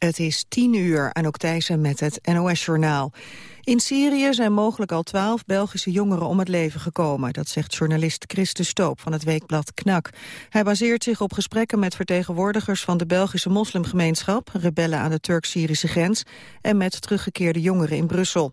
Het is tien uur, aan Thijssen met het NOS-journaal. In Syrië zijn mogelijk al twaalf Belgische jongeren om het leven gekomen. Dat zegt journalist Chris de Stoop van het weekblad KNAK. Hij baseert zich op gesprekken met vertegenwoordigers van de Belgische moslimgemeenschap, rebellen aan de Turk-Syrische grens, en met teruggekeerde jongeren in Brussel.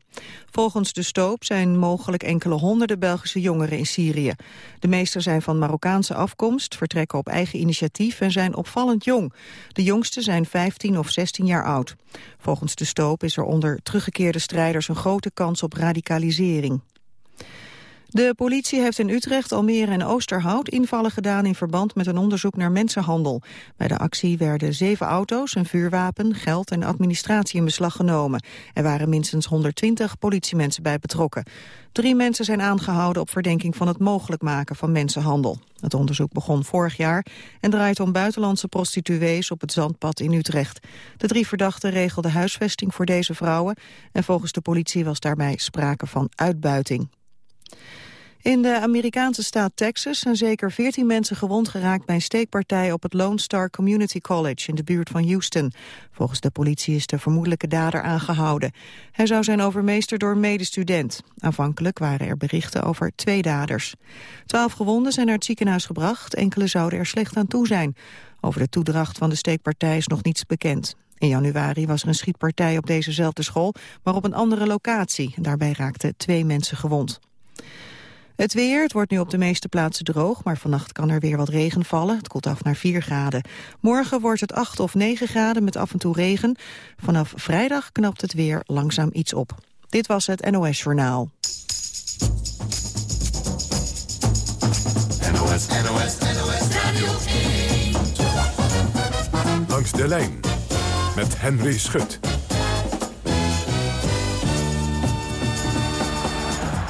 Volgens de Stoop zijn mogelijk enkele honderden Belgische jongeren in Syrië. De meeste zijn van Marokkaanse afkomst, vertrekken op eigen initiatief en zijn opvallend jong. De jongste zijn 15 of 16 jaar oud. Volgens de Stoop is er onder teruggekeerde strijders een grote kans op radicalisering. De politie heeft in Utrecht, Almere en Oosterhout invallen gedaan in verband met een onderzoek naar mensenhandel. Bij de actie werden zeven auto's, een vuurwapen, geld en administratie in beslag genomen. Er waren minstens 120 politiemensen bij betrokken. Drie mensen zijn aangehouden op verdenking van het mogelijk maken van mensenhandel. Het onderzoek begon vorig jaar en draait om buitenlandse prostituees op het Zandpad in Utrecht. De drie verdachten regelden huisvesting voor deze vrouwen en volgens de politie was daarbij sprake van uitbuiting. In de Amerikaanse staat Texas zijn zeker 14 mensen gewond geraakt bij een steekpartij op het Lone Star Community College in de buurt van Houston. Volgens de politie is de vermoedelijke dader aangehouden. Hij zou zijn overmeesterd door een medestudent. Aanvankelijk waren er berichten over twee daders. Twaalf gewonden zijn naar het ziekenhuis gebracht, enkele zouden er slecht aan toe zijn. Over de toedracht van de steekpartij is nog niets bekend. In januari was er een schietpartij op dezezelfde school, maar op een andere locatie. Daarbij raakten twee mensen gewond. Het weer, het wordt nu op de meeste plaatsen droog, maar vannacht kan er weer wat regen vallen. Het koelt af naar 4 graden. Morgen wordt het 8 of 9 graden met af en toe regen. Vanaf vrijdag knapt het weer langzaam iets op. Dit was het NOS Journaal. NOS, NOS, NOS Radio 1. Langs de lijn met Henry Schut.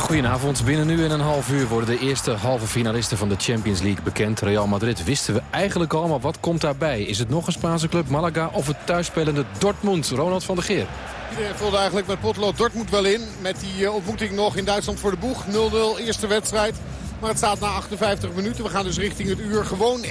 Goedenavond. Binnen nu en een half uur worden de eerste halve finalisten van de Champions League bekend. Real Madrid wisten we eigenlijk al, maar wat komt daarbij? Is het nog een Spaanse club, Malaga of het thuisspelende Dortmund? Ronald van der Geer. Iedereen vulde eigenlijk met potlood Dortmund wel in. Met die eh, ontmoeting nog in Duitsland voor de boeg. 0-0 eerste wedstrijd. Maar het staat na 58 minuten. We gaan dus richting het uur. Gewoon 1-1.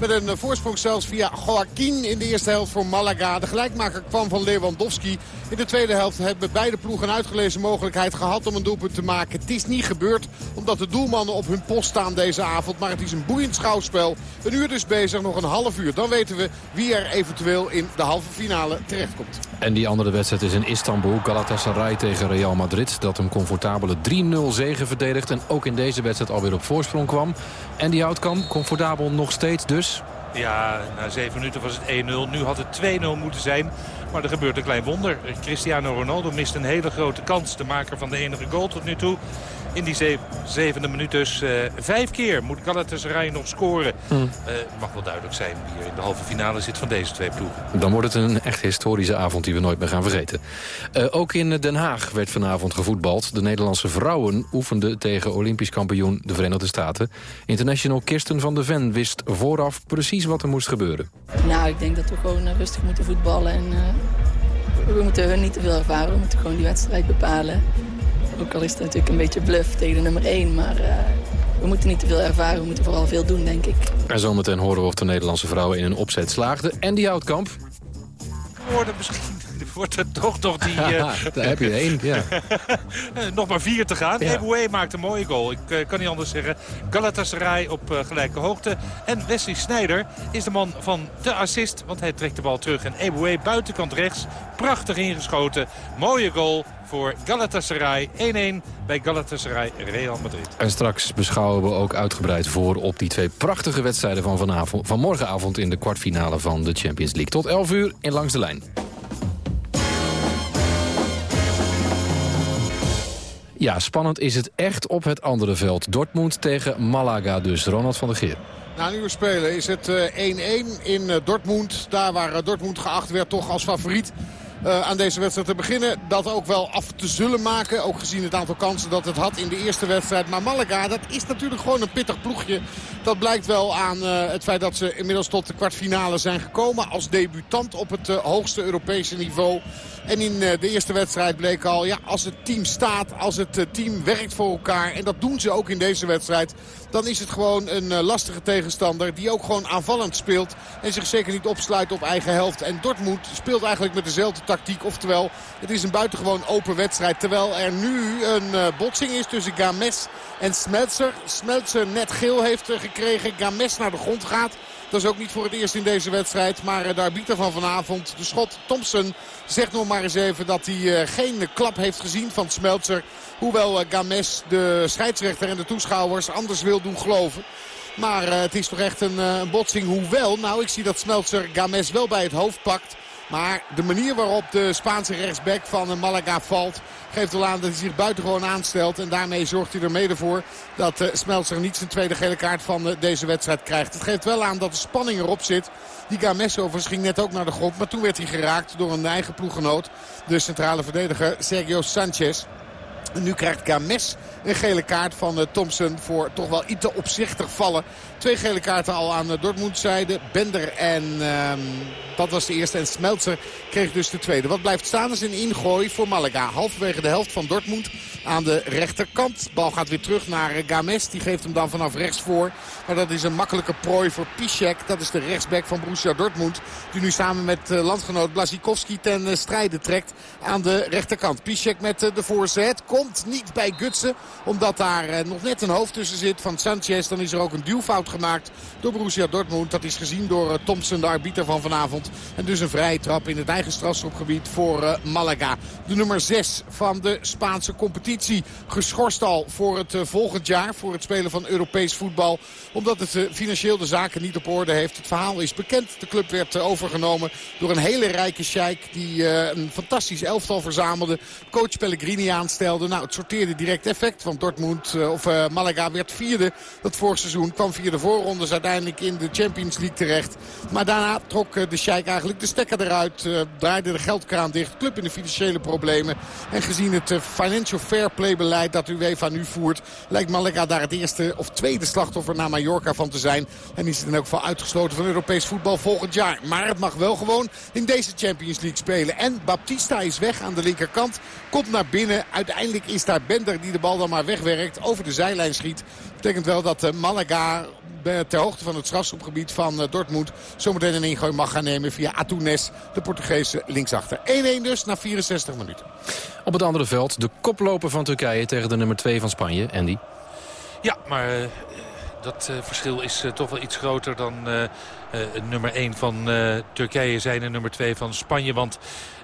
Met een eh, voorsprong zelfs via Joaquin in de eerste helft voor Malaga. De gelijkmaker kwam van Lewandowski. In de tweede helft hebben beide ploegen een uitgelezen mogelijkheid gehad om een doelpunt te maken. Het is niet gebeurd omdat de doelmannen op hun post staan deze avond. Maar het is een boeiend schouwspel. Een uur dus bezig, nog een half uur. Dan weten we wie er eventueel in de halve finale terechtkomt. En die andere wedstrijd is in Istanbul. Galatasaray tegen Real Madrid. Dat een comfortabele 3-0 zegen verdedigt. En ook in deze wedstrijd alweer op voorsprong kwam. En die Houtkamp, comfortabel nog steeds dus. Ja, na zeven minuten was het 1-0. Nu had het 2-0 moeten zijn. Maar er gebeurt een klein wonder. Cristiano Ronaldo mist een hele grote kans. De maker van de enige goal tot nu toe in die zevende minuut dus uh, vijf keer moet Galatasaray nog scoren. Mm. Uh, mag wel duidelijk zijn wie er in de halve finale zit van deze twee ploegen. Dan wordt het een echt historische avond die we nooit meer gaan vergeten. Uh, ook in Den Haag werd vanavond gevoetbald. De Nederlandse vrouwen oefenden tegen Olympisch kampioen de Verenigde Staten. International Kirsten van de Ven wist vooraf precies wat er moest gebeuren. Nou, ik denk dat we gewoon rustig moeten voetballen en we moeten hun niet te veel ervaren. We moeten gewoon die wedstrijd bepalen. Ook al is het natuurlijk een beetje bluff tegen de nummer 1. Maar uh, we moeten niet te veel ervaren. We moeten vooral veel doen, denk ik. En zometeen horen we of de Nederlandse vrouwen in een opzet slaagden. En die houtkamp. Worden misschien wordt het toch nog die... Uh... Daar heb je één, ja. nog maar vier te gaan. Ja. Eboué maakt een mooie goal. Ik uh, kan niet anders zeggen. Galatasaray op uh, gelijke hoogte. En Wesley Sneijder is de man van de assist. Want hij trekt de bal terug. En Eboué buitenkant rechts. Prachtig ingeschoten. Mooie goal voor Galatasaray. 1-1 bij Galatasaray Real Madrid. En straks beschouwen we ook uitgebreid voor op die twee prachtige wedstrijden van, vanavond, van morgenavond in de kwartfinale van de Champions League. Tot 11 uur in Langs de Lijn. Ja, spannend is het echt op het andere veld. Dortmund tegen Malaga dus. Ronald van der Geer. Na een uur spelen is het 1-1 eh, in eh, Dortmund. Daar waar eh, Dortmund geacht werd toch als favoriet uh, aan deze wedstrijd te beginnen. Dat ook wel af te zullen maken. Ook gezien het aantal kansen dat het had in de eerste wedstrijd. Maar Malaga, dat is natuurlijk gewoon een pittig ploegje. Dat blijkt wel aan het feit dat ze inmiddels tot de kwartfinale zijn gekomen. Als debutant op het hoogste Europese niveau. En in de eerste wedstrijd bleek al, ja, als het team staat, als het team werkt voor elkaar. En dat doen ze ook in deze wedstrijd. Dan is het gewoon een lastige tegenstander die ook gewoon aanvallend speelt. En zich zeker niet opsluit op eigen helft. En Dortmund speelt eigenlijk met dezelfde tactiek. Oftewel, het is een buitengewoon open wedstrijd. Terwijl er nu een botsing is tussen Games en Smeltzer. Smeltzer net geel heeft gekregen. Games naar de grond gaat. Dat is ook niet voor het eerst in deze wedstrijd. Maar de arbiter van vanavond, de schot Thompson, zegt nog maar eens even dat hij geen klap heeft gezien van Smeltzer. Hoewel Games de scheidsrechter en de toeschouwers anders wil doen geloven. Maar het is toch echt een, een botsing. Hoewel, nou ik zie dat Smeltzer Games wel bij het hoofd pakt. Maar de manier waarop de Spaanse rechtsback van Malaga valt... geeft wel aan dat hij zich buitengewoon aanstelt. En daarmee zorgt hij er mede voor dat Smeltzer niet zijn tweede gele kaart van uh, deze wedstrijd krijgt. Het geeft wel aan dat de spanning erop zit. Die Games overigens net ook naar de grond. Maar toen werd hij geraakt door een eigen ploeggenoot. De centrale verdediger Sergio Sanchez. Nu krijgt Games een gele kaart van uh, Thompson voor toch wel iets te opzichtig vallen. Twee gele kaarten al aan de Dortmund-zijde. Bender en um, dat was de eerste. En Smeltzer kreeg dus de tweede. Wat blijft staan is een ingooi voor Malaga. Halverwege de helft van Dortmund aan de rechterkant. Bal gaat weer terug naar Games. Die geeft hem dan vanaf rechts voor. Maar dat is een makkelijke prooi voor Piszek. Dat is de rechtsback van Borussia Dortmund. Die nu samen met landgenoot Blazikowski ten strijde trekt aan de rechterkant. Piszek met de voorzet. Niet bij Gutsen. Omdat daar nog net een hoofd tussen zit van Sanchez. Dan is er ook een duwfout gemaakt door Borussia Dortmund. Dat is gezien door Thompson, de arbiter van vanavond. En dus een vrije trap in het eigen strafschopgebied voor Malaga. De nummer 6 van de Spaanse competitie. Geschorst al voor het volgend jaar. Voor het spelen van Europees voetbal. Omdat het financieel de zaken niet op orde heeft. Het verhaal is bekend. De club werd overgenomen door een hele rijke sheik. Die een fantastisch elftal verzamelde. Coach Pellegrini aanstelde. Nou, het sorteerde direct effect. Want Dortmund of Malaga werd vierde. Dat vorig seizoen kwam via de voorrondes uiteindelijk in de Champions League terecht. Maar daarna trok de sheik eigenlijk de stekker eruit. Uh, draaide de geldkraan dicht. Club in de financiële problemen. En gezien het financial fair play beleid dat UEFA nu voert... lijkt Malaga daar het eerste of tweede slachtoffer naar Mallorca van te zijn. En is het in elk geval uitgesloten van Europees voetbal volgend jaar. Maar het mag wel gewoon in deze Champions League spelen. En Baptista is weg aan de linkerkant. Komt naar binnen. Uiteindelijk is daar Bender die de bal dan maar wegwerkt. Over de zijlijn schiet. Betekent wel dat uh, Malaga ter hoogte van het strafschopgebied van Dortmund zometeen een ingooi mag gaan nemen via Atunes, de Portugese linksachter. 1-1 dus na 64 minuten. Op het andere veld de koploper van Turkije tegen de nummer 2 van Spanje, Andy. Ja, maar uh, dat uh, verschil is uh, toch wel iets groter dan nummer 1 van Turkije zijn en nummer 2 van Spanje. Want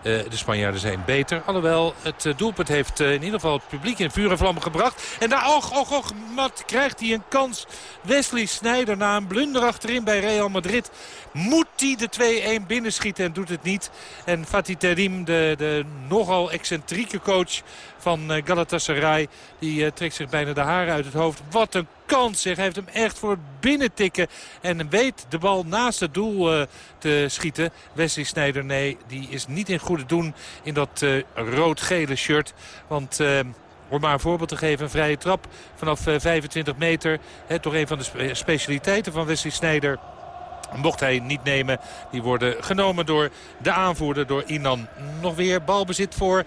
uh, de Spanjaarden zijn beter. Alhoewel, het uh, doelpunt heeft uh, in ieder geval het publiek in vuur en vlam gebracht. En daar, och, och, och, Mat, krijgt hij een kans. Wesley Sneijder na een blunder achterin bij Real Madrid. Moet hij de 2-1 binnenschieten en doet het niet. En Fatih Terim, de, de nogal excentrieke coach van Galatasaray... die trekt zich bijna de haren uit het hoofd. Wat een kans. Hij heeft hem echt voor binnen tikken. En weet de bal naast het doel uh, te schieten. Wesley Sneijder, nee, die is niet in goede doen in dat uh, rood-gele shirt. Want... Uh, om maar een voorbeeld te geven, een vrije trap vanaf 25 meter. He, toch een van de specialiteiten van Wesley Sneijder mocht hij niet nemen. Die worden genomen door de aanvoerder, door Inan. Nog weer balbezit voor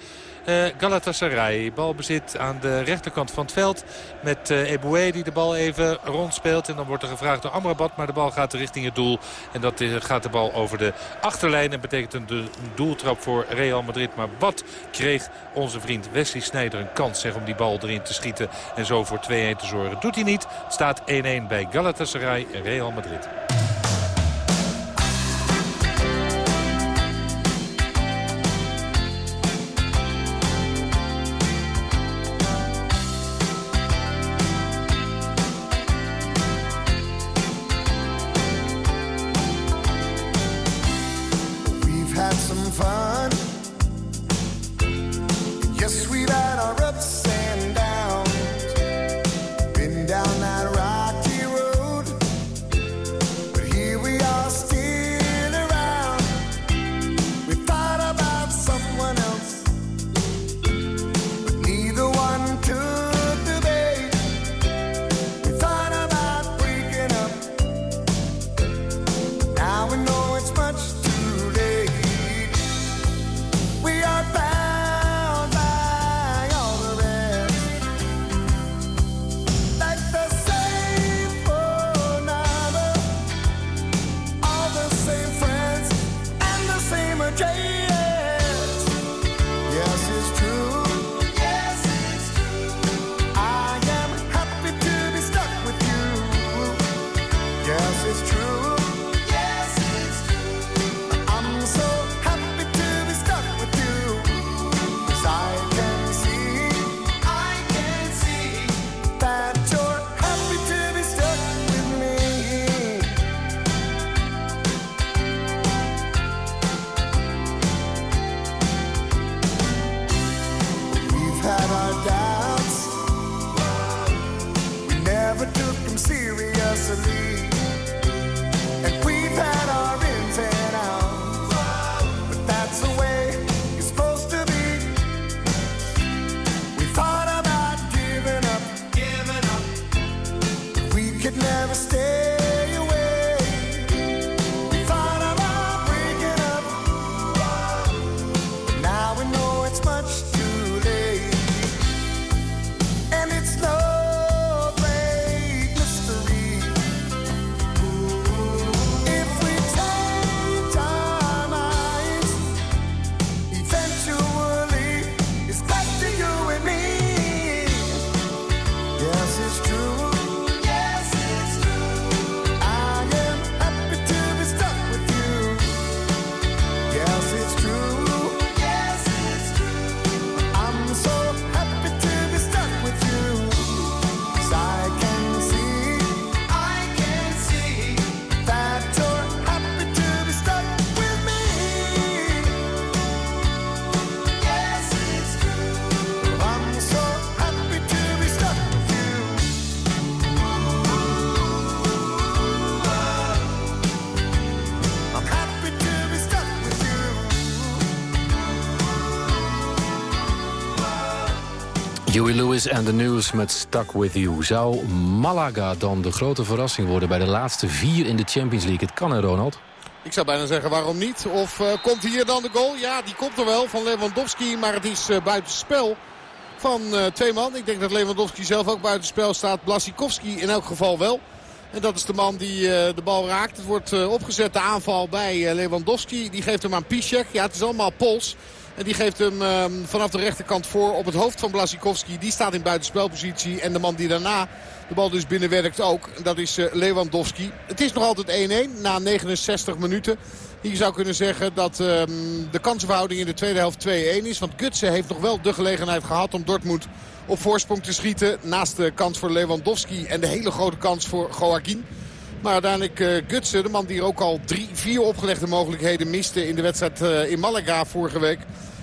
uh, Galatasaray. Balbezit aan de rechterkant van het veld met uh, Eboué die de bal even rondspeelt. En dan wordt er gevraagd door Amrabat, maar de bal gaat richting het doel. En dat gaat de bal over de achterlijn en betekent een, doeltrap voor Real Madrid. Maar wat kreeg onze vriend Wesley Sneijder een kans zeg, om die bal erin te schieten en zo voor 2-1 te zorgen. Doet hij niet. Staat 1-1 bij Galatasaray en Real Madrid. down now. Huey Lewis en de News met Stuck With You. Zou Malaga dan de grote verrassing worden bij de laatste vier in de Champions League? Het kan hè, Ronald? Ik zou bijna zeggen waarom niet. Of uh, komt hier dan de goal? Ja, die komt er wel van Lewandowski. Maar het is uh, buitenspel van uh, twee man. Ik denk dat Lewandowski zelf ook buitenspel staat. Blasikowski in elk geval wel. En dat is de man die de bal raakt. Het wordt opgezet de aanval bij Lewandowski. Die geeft hem aan Piszek. Ja, het is allemaal Pols. En die geeft hem ehm, vanaf de rechterkant voor op het hoofd van Blasikowski. Die staat in buitenspelpositie. En de man die daarna de bal dus binnenwerkt ook. Dat is uh, Lewandowski. Het is nog altijd 1-1 na 69 minuten. Je zou kunnen zeggen dat ehm, de kansenverhouding in de tweede helft 2-1 is. Want Gutsen heeft nog wel de gelegenheid gehad om Dortmund op voorsprong te schieten. Naast de kans voor Lewandowski en de hele grote kans voor Joaquin. Maar uiteindelijk uh, Gutsen, de man die ook al drie, vier opgelegde mogelijkheden miste in de wedstrijd uh, in Malaga vorige week.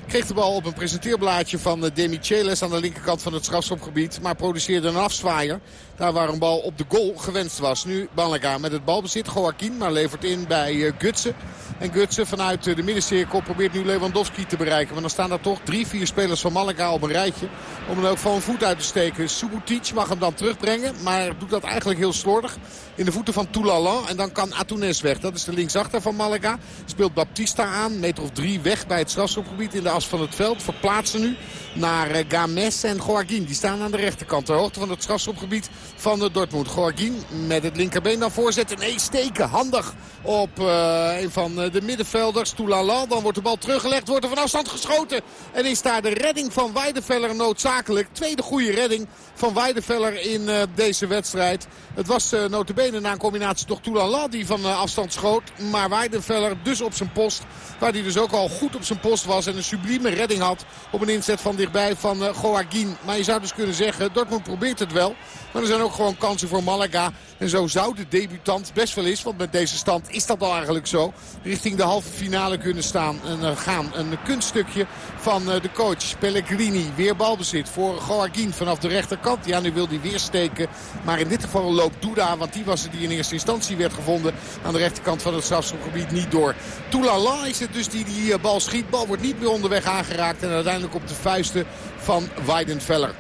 Kreeg de bal op een presenteerblaadje van uh, Demi Cheles aan de linkerkant van het strafschopgebied. Maar produceerde een afzwaaier. Daar waar een bal op de goal gewenst was. Nu Malaga met het balbezit. Joaquin maar levert in bij Gutsen. En Gutsen vanuit de middencirkel probeert nu Lewandowski te bereiken. Maar dan staan er toch drie, vier spelers van Malaga op een rijtje. Om hem ook van een voet uit te steken. Subutic mag hem dan terugbrengen. Maar doet dat eigenlijk heel slordig in de voeten van Toulalan. En dan kan Atunes weg. Dat is de linksachter van Malaga. Speelt Baptista aan. Meter of drie weg bij het strafschopgebied in de as van het veld. Verplaatsen nu naar eh, Games en Joaquin. Die staan aan de rechterkant. Ter hoogte van het strafschopgebied van de Dortmund. Joaquin met het linkerbeen dan voorzetten. Nee, steken. Handig op uh, een van de middenvelders. Toulalan. Dan wordt de bal teruggelegd. Wordt er van afstand geschoten. En is daar de redding van Weideveller noodzakelijk. Tweede goede redding van Weideveller in deze wedstrijd. Het was uh, notabene na een combinatie toch Toulala die van afstand schoot. Maar Weideveller dus op zijn post. Waar hij dus ook al goed op zijn post was. En een sublieme redding had op een inzet van dichtbij van uh, Joaquin. Maar je zou dus kunnen zeggen, Dortmund probeert het wel. Maar er zijn ook gewoon kansen voor Malaga. En zo zou de debutant best wel eens, want met deze stand is dat al eigenlijk zo, richting de halve finale kunnen staan en uh, gaan. Een kunststukje van uh, de coach Pellegrini. Weer balbezit voor Joaquin vanaf de rechterkant. Ja, nu wil hij weer steken. Maar in dit geval loopt Duda, want die was het die in eerste instantie werd gevonden aan de rechterkant van het strafschopgebied niet door. Toulala is het dus die die uh, bal schiet. Bal wordt niet meer onderweg aangeraakt en uiteindelijk op de vuisten van Weidenfeller.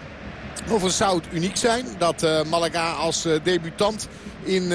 Overigens zou het uniek zijn dat uh, Malaga als uh, debutant in uh,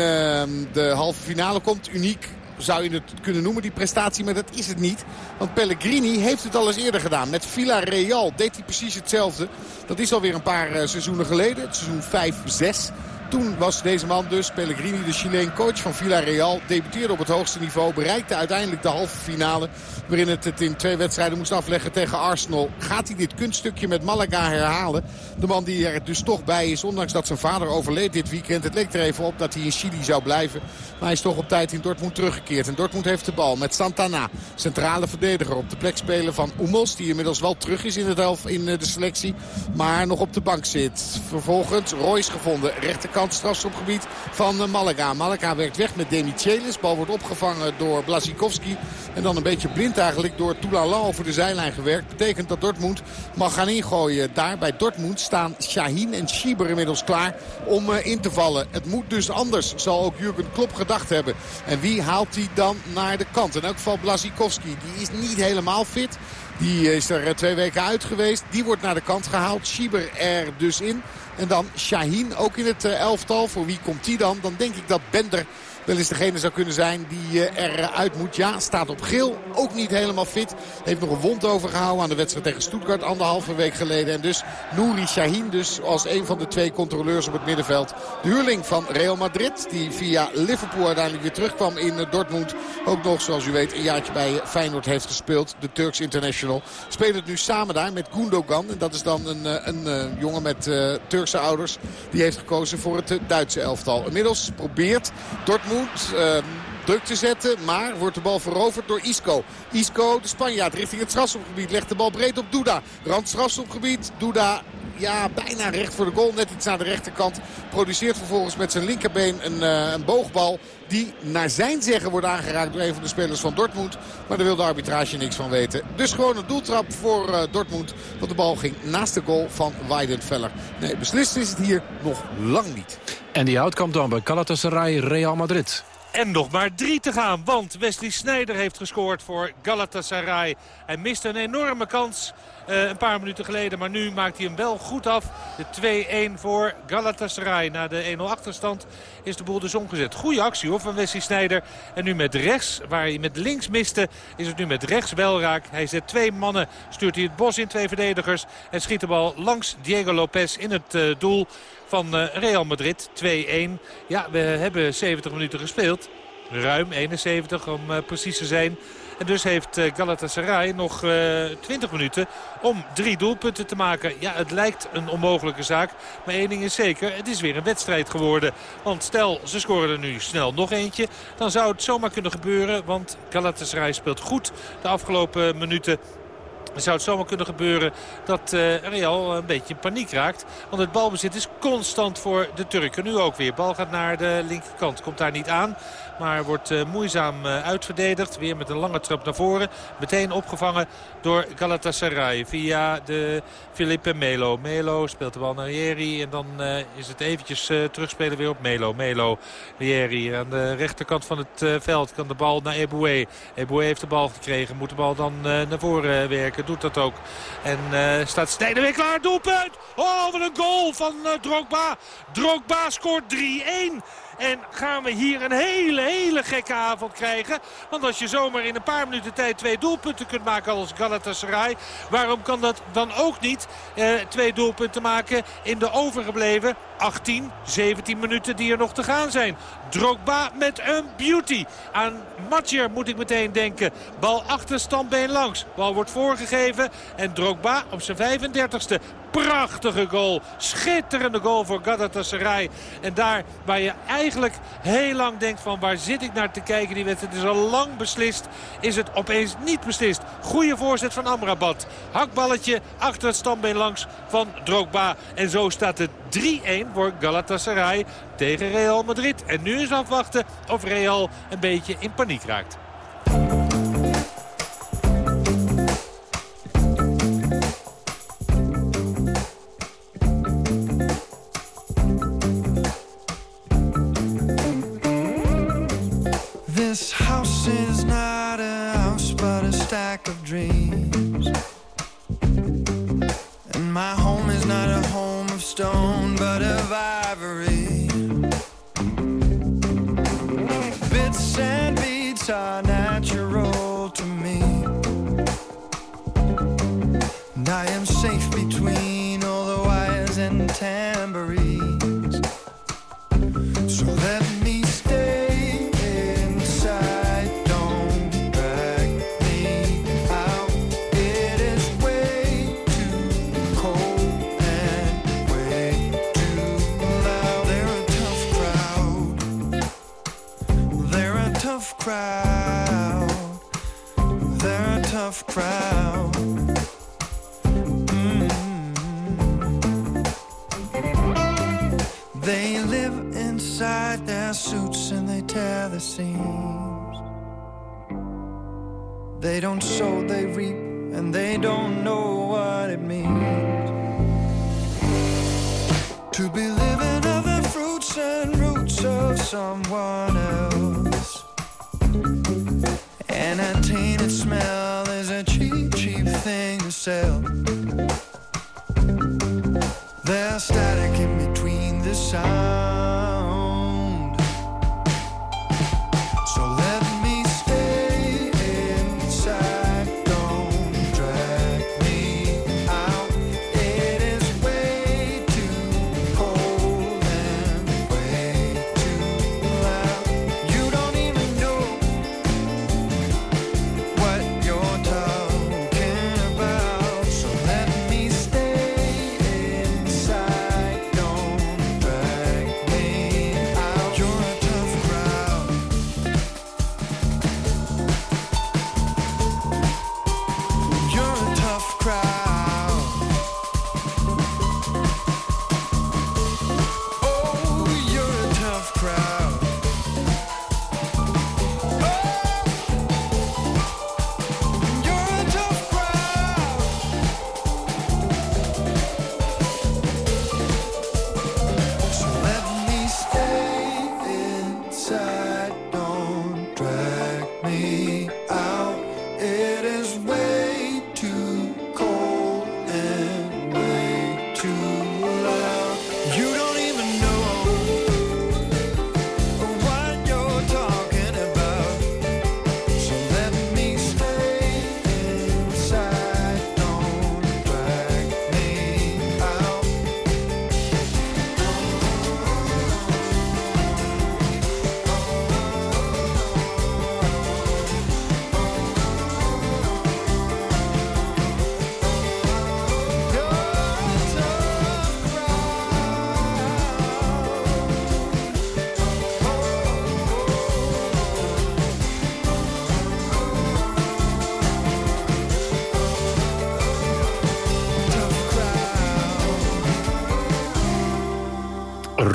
de halve finale komt. Uniek zou je het kunnen noemen, die prestatie. Maar dat is het niet. Want Pellegrini heeft het al eens eerder gedaan. Met Villarreal deed hij precies hetzelfde. Dat is alweer een paar seizoenen geleden. Het seizoen 5-6 Toen was deze man dus, Pellegrini, de Chileen coach van Villarreal. Debuteerde op het hoogste niveau. Bereikte uiteindelijk de halve finale. Waarin het het in twee wedstrijden moest afleggen tegen Arsenal. Gaat hij dit kunststukje met Malaga herhalen? De man die er dus toch bij is. Ondanks dat zijn vader overleed dit weekend. Het leek er even op dat hij in Chili zou blijven. Maar hij is toch op tijd in Dortmund teruggekeerd. En Dortmund heeft de bal met Santana. Centrale verdediger op de plek spelen van Umos. Die inmiddels wel terug is in, het elf, in eh, de selectie. Maar nog op de bank zit. Vervolgens Royce gevonden. Rechterkant strafschopgebied van eh, Malaga. Malaga werkt weg met Demichelis. Bal wordt opgevangen door Blazikowski. En dan een beetje blind eigenlijk door Toulala over de zijlijn gewerkt. Betekent dat Dortmund mag gaan ingooien. Daar bij Dortmund staan Shaheen en Schieber inmiddels klaar om eh, in te vallen. Het moet dus anders, zal ook Jurgen Klopp gedacht hebben. En wie haalt hij dan naar de kant? In elk geval Blazikowski. Die is niet helemaal fit. Die is er eh, twee weken uit geweest. Die wordt naar de kant gehaald. Schieber er dus in. En dan Shaheen ook in het eh, elftal. Voor wie komt die dan? Dan denk ik dat Bender wel eens degene zou kunnen zijn die eh, eruit moet. Ja, staat op geel. Ook niet helemaal fit. Heeft nog een wond overgehouden aan de wedstrijd tegen Stuttgart anderhalve week geleden. En dus Nouri Sahin dus als een van de twee controleurs op het middenveld. De huurling van Real Madrid. Die via Liverpool uiteindelijk weer terugkwam in eh, Dortmund. Ook nog, zoals u weet, een jaartje bij Feyenoord heeft gespeeld. De Turks International. Speelt het nu samen daar met Gundogan. En dat is dan eh, een, een jongen met Turkse ouders. Die heeft gekozen voor het Duitse elftal. Inmiddels probeert Dortmund Ehm, druk te zetten. Maar wordt de bal veroverd door Isco. Isco, de Spanjaard, richting het strafschopgebied. Legt de bal breed op Duda. Rand strafschopgebied. Duda ja, bijna recht voor de goal. Net iets naar de rechterkant. Produceert vervolgens met zijn linkerbeen een, uh, een boogbal. Die naar zijn zeggen wordt aangeraakt door een van de spelers van Dortmund. Maar daar wil de arbitrage niks van weten. Dus gewoon een doeltrap voor uh, Dortmund. Want de bal ging naast de goal van Weidenfeller. Nee, beslist is het hier nog lang niet. En die houtkamp dan bij Galatasaray Real Madrid. En nog maar drie te gaan, want Wesley Sneijder heeft gescoord voor Galatasaray. Hij miste een enorme kans een paar minuten geleden, maar nu maakt hij hem wel goed af. De 2-1 voor Galatasaray. Na de 1-0 achterstand is de boel dus omgezet. Goede actie hoor van Wesley Sneijder. En nu met rechts, waar hij met links miste, is het nu met rechts wel raak. Hij zet twee mannen, stuurt hij het bos in, twee verdedigers. En schiet de bal langs Diego Lopez in het uh, doel van uh, Real Madrid. 2-1. Ja, we hebben 70 minuten gespeeld. Ruim 71 om precies te zijn. En dus heeft uh, Galatasaray nog 20 minuten om drie doelpunten te maken. Ja, het lijkt een onmogelijke zaak. Maar één ding is zeker, het is weer een wedstrijd geworden. Want stel, ze scoren er nu snel nog eentje. Dan zou het zomaar kunnen gebeuren. Want Galatasaray speelt goed de afgelopen minuten. Dan zou het zomaar kunnen gebeuren dat uh, Real een beetje in paniek raakt. Want het balbezit is constant voor de Turken. Nu ook weer. Bal gaat naar de linkerkant. Komt daar niet aan. Maar wordt uh, moeizaam uh, uitverdedigd. Weer met een lange trap naar voren. Meteen opgevangen door Galatasaray. Via de Felipe Melo. Melo speelt de bal naar Rieri. En dan uh, is het eventjes terugspelen weer op Melo. Melo, Rieri aan de rechterkant van het veld. Kan de bal naar Eboué. Eboué heeft de bal gekregen. Moet de bal dan naar voren werken. Doet dat ook. En staat Snijder weer klaar. Doelpunt! Oh, wat een goal van Drogba. Drogba scoort 3-1. En gaan we hier een hele, hele gekke avond krijgen. Want als je zomaar in een paar minuten tijd twee doelpunten kunt maken als Galatasaray. Waarom kan dat dan ook niet eh, twee doelpunten maken in de overgebleven 18, 17 minuten die er nog te gaan zijn. Drogba met een beauty. Aan Matjer moet ik meteen denken. Bal achter standbeen langs. Bal wordt voorgegeven. En Drogba op zijn 35ste. Prachtige goal. Schitterende goal voor Galatasaray. En daar waar je eigenlijk heel lang denkt van waar zit ik naar te kijken. Die wedstrijd is al lang beslist. Is het opeens niet beslist. Goede voorzet van Amrabat. Hakballetje achter het standbeen langs van Drogba. En zo staat het 3-1 voor Galatasaray tegen Real Madrid. En nu is afwachten of Real een beetje in paniek raakt. This house is not a house but a stack of dreams are natural to me. And I am tough crowd. Mm. They live inside their suits and they tear the seams. They don't sow, they reap, and they don't know what it means to be living of the fruits and roots of someone else. And a tainted smell myself. There's static in between the sounds.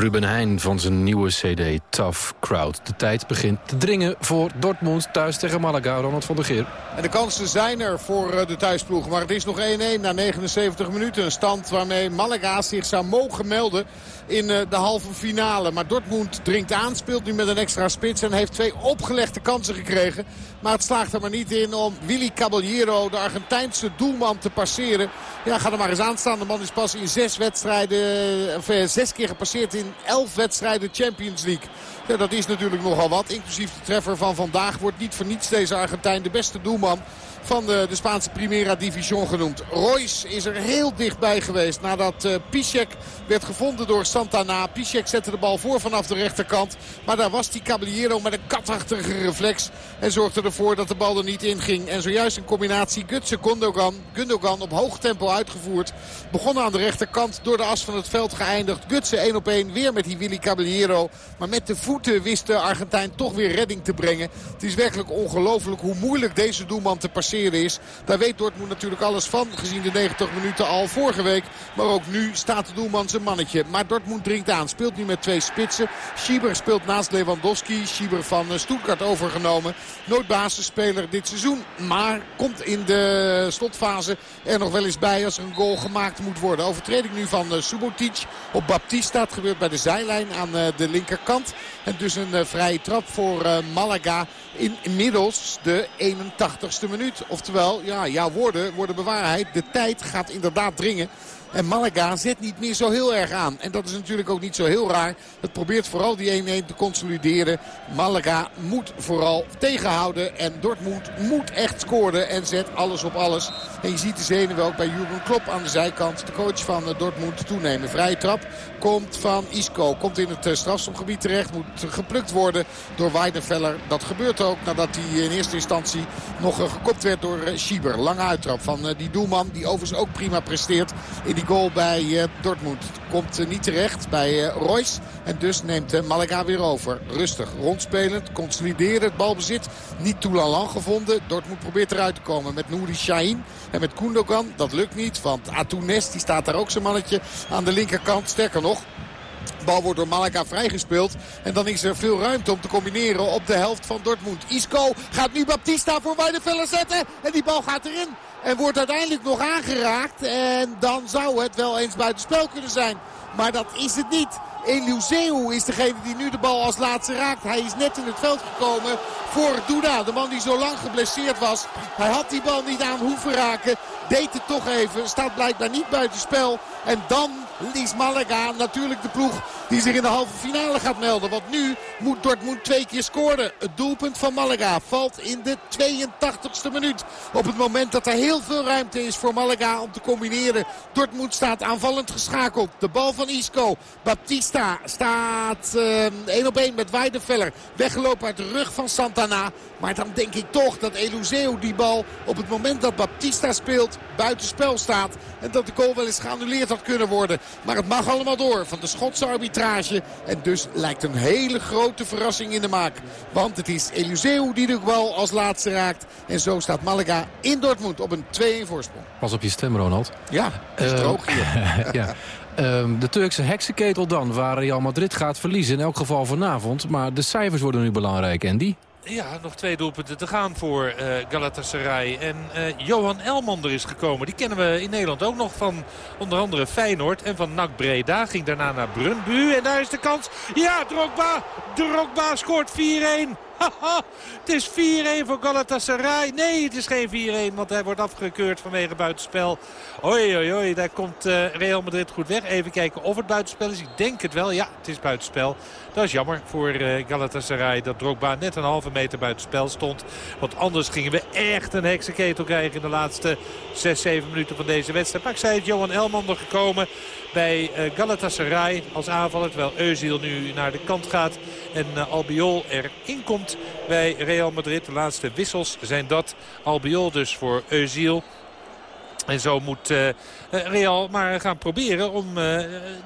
Ruben Heijn van zijn nieuwe cd Tough Crowd. De tijd begint te dringen voor Dortmund thuis tegen Malaga. Ronald van der Geer. En de kansen zijn er voor eh, de thuisploeg. Maar het is nog 1-1 na 79 minuten. Een stand waarmee Malaga zich zou mogen melden in eh, de halve finale. Maar Dortmund dringt aan, speelt nu met een extra spits... en heeft twee opgelegde kansen gekregen. Maar het slaagt er maar niet in om Willy Caballero, de Argentijnse doelman, te passeren. Ja, ga er maar eens aan staan. De man is pas in zes wedstrijden, of eh, zes keer gepasseerd in elf wedstrijden Champions League. Ja, dat is natuurlijk nogal wat. Inclusief de treffer van vandaag wordt niet voor niets deze Argentijn de beste doelman van de, de Spaanse Primera Division genoemd. Royce is er heel dichtbij geweest nadat uh, werd gevonden door Santana. Piszek zette de bal voor vanaf de rechterkant. Maar daar was die Caballero met een katachtige reflex. En zorgde ervoor dat de bal er niet in ging. En zojuist een combinatie Gutsen-Gundogan Gundogan op hoog tempo uitgevoerd. Begonnen aan de rechterkant door de as van het veld geëindigd. Gutsen 1 op 1 weer met die Willy Caballero. Maar met de voeten wist de Argentijn toch weer redding te brengen. Het is werkelijk ongelooflijk hoe moeilijk deze doelman te passeren is. Daar weet Dortmund natuurlijk alles van. Gezien de 90 minuten al vorige week. Maar ook nu staat de doelman zijn mannetje. Maar Dortmund dringt aan. Speelt nu met twee spitsen. Schieber speelt naast Lewandowski. Schieber van Stuttgart overgenomen. Nooit basisspeler dit seizoen. Maar komt in de slotfase er nog wel eens bij als er een goal gemaakt moet worden. Overtreding nu van Subotic op Baptista. Het gebeurt bij de zijlijn aan de linkerkant. En dus een vrije trap voor Malaga. Inmiddels de 81ste minuut. Oftewel, ja, jouw woorden worden bewaarheid. De tijd gaat inderdaad dringen. En Malaga zet niet meer zo heel erg aan. En dat is natuurlijk ook niet zo heel raar. Het probeert vooral die 1-1 te consolideren. Malaga moet vooral tegenhouden. En Dortmund moet echt scoren en zet alles op alles. En je ziet de zenuwen ook bij Jurgen Klopp aan de zijkant. De coach van Dortmund toenemen. Vrije trap komt van Isco. Komt in het strafstopgebied terecht. Moet geplukt worden door Weidenfeller. Dat gebeurt ook nadat hij in eerste instantie nog gekopt werd door Schieber. Lange uittrap van die doelman. Die overigens ook prima presteert in die goal bij eh, Dortmund. Komt eh, niet terecht bij eh, Royce. En dus neemt Malaga weer over. Rustig, rondspelend, consolideren. Het balbezit niet Toulalan gevonden. Dortmund probeert eruit te komen met Nouri Shaheen. En met Koendogan, dat lukt niet. Want Atounes, die staat daar ook zijn mannetje aan de linkerkant. Sterker nog, bal wordt door Malaga vrijgespeeld. En dan is er veel ruimte om te combineren op de helft van Dortmund. Isco gaat nu Baptista voor Weideveller zetten. En die bal gaat erin. En wordt uiteindelijk nog aangeraakt. En dan zou het wel eens buitenspel kunnen zijn. Maar dat is het niet. Eluseu is degene die nu de bal als laatste raakt. Hij is net in het veld gekomen voor Duda. De man die zo lang geblesseerd was. Hij had die bal niet aan hoeven raken. Deed het toch even. Staat blijkbaar niet buitenspel. En dan is Malaga natuurlijk de ploeg die zich in de halve finale gaat melden. Want nu moet Dortmund twee keer scoren. Het doelpunt van Malaga valt in de 82e minuut. Op het moment dat er heel veel ruimte is voor Malaga om te combineren. Dortmund staat aanvallend geschakeld. De bal van Isco. Baptista staat uh, 1 op 1 met Weideveller. Weggelopen uit de rug van Santana. Maar dan denk ik toch dat Eluseo die bal op het moment dat Baptista speelt buitenspel staat. En dat de goal wel eens geannuleerd kunnen worden. Maar het mag allemaal door van de Schotse arbitrage. En dus lijkt een hele grote verrassing in de maak. Want het is Eluseo die de bal als laatste raakt. En zo staat Malaga in Dortmund op een 2-1 voorsprong. Pas op je stem, Ronald. Ja, het is Eh, droog hier. ja. Ehm, de Turkse heksenketel dan, waar Real Madrid gaat verliezen. In elk geval vanavond. Maar de cijfers worden nu belangrijk. En die? Ja, nog twee doelpunten te gaan voor eh, Galatasaray. En eh, Johan Elmander is gekomen. Die kennen we in Nederland ook nog van onder andere Feyenoord en van NAC Breda. Ging daarna naar Brunbu en daar is de kans. Ja, Drogba! Drogba scoort 4-1. Het is 4-1 voor Galatasaray. Nee, het is geen 4-1, want hij wordt afgekeurd vanwege buitenspel. Oei, oei, oei, daar komt eh, Real Madrid goed weg. Even kijken of het buitenspel is. Ik denk het wel. Ja, het is buitenspel. Dat is jammer voor eh, Galatasaray dat Drogba net een halve meter buitenspel stond. Want anders gingen we echt een heksenketel krijgen in de laatste 6, 7 minuten van deze wedstrijd. Maar ik zei het, Johan Elmander gekomen bij eh, Galatasaray als aanvaller. Terwijl Özil nu naar de kant gaat en eh, Albiol erin komt bij Real Madrid. De laatste wissels zijn dat. Albiol dus voor Özil. En zo moet eh, Real maar gaan proberen om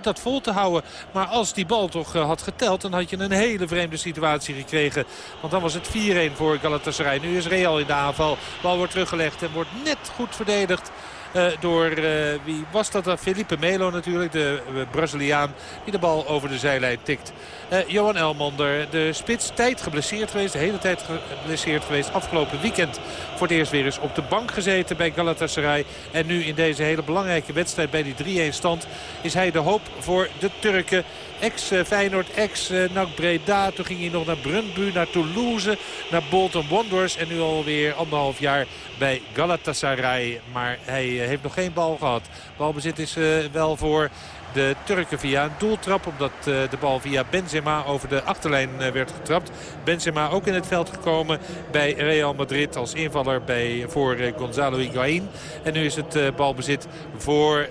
dat vol te houden. Maar als die bal toch had geteld, dan had je een hele vreemde situatie gekregen. Want dan was het 4-1 voor Galatasaray. Nu is Real in de aanval. Bal wordt teruggelegd en wordt net goed verdedigd. Eh, door, eh, wie was dat dan? Felipe Melo natuurlijk, de eh, Braziliaan die de bal over de zijlijn tikt. Eh, Johan Elmander, de spits, tijd geblesseerd geweest. De hele tijd geblesseerd geweest. Afgelopen weekend voor het eerst weer eens op de bank gezeten bij Galatasaray. En nu in deze hele belangrijke wedstrijd bij die 3-1 stand is hij de hoop voor de Turken. Ex-Feyenoord, ex-NAC Breda. Toen ging hij nog naar Brøndby, naar Toulouse, naar Bolton Wanderers. En nu alweer anderhalf jaar bij Galatasaray. Maar hij eh, heeft nog geen bal gehad. Balbezit is eh, wel voor de Turken via een doeltrap. Omdat eh, de bal via Benzema over de achterlijn eh, werd getrapt. Benzema ook in het veld gekomen bij Real Madrid als invaller bij, voor eh, Gonzalo Higuain. En nu is het balbezit voor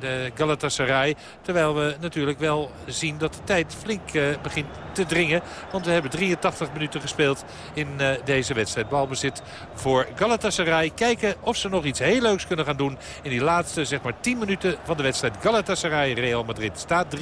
de Galatasaray. Terwijl we natuurlijk wel zien dat de tijd flink begint te dringen. Want we hebben 83 minuten gespeeld in deze wedstrijd. Balbezit voor Galatasaray. Kijken of ze nog iets heel leuks kunnen gaan doen in die laatste zeg maar 10 minuten van de wedstrijd. Galatasaray Real Madrid staat 3-1.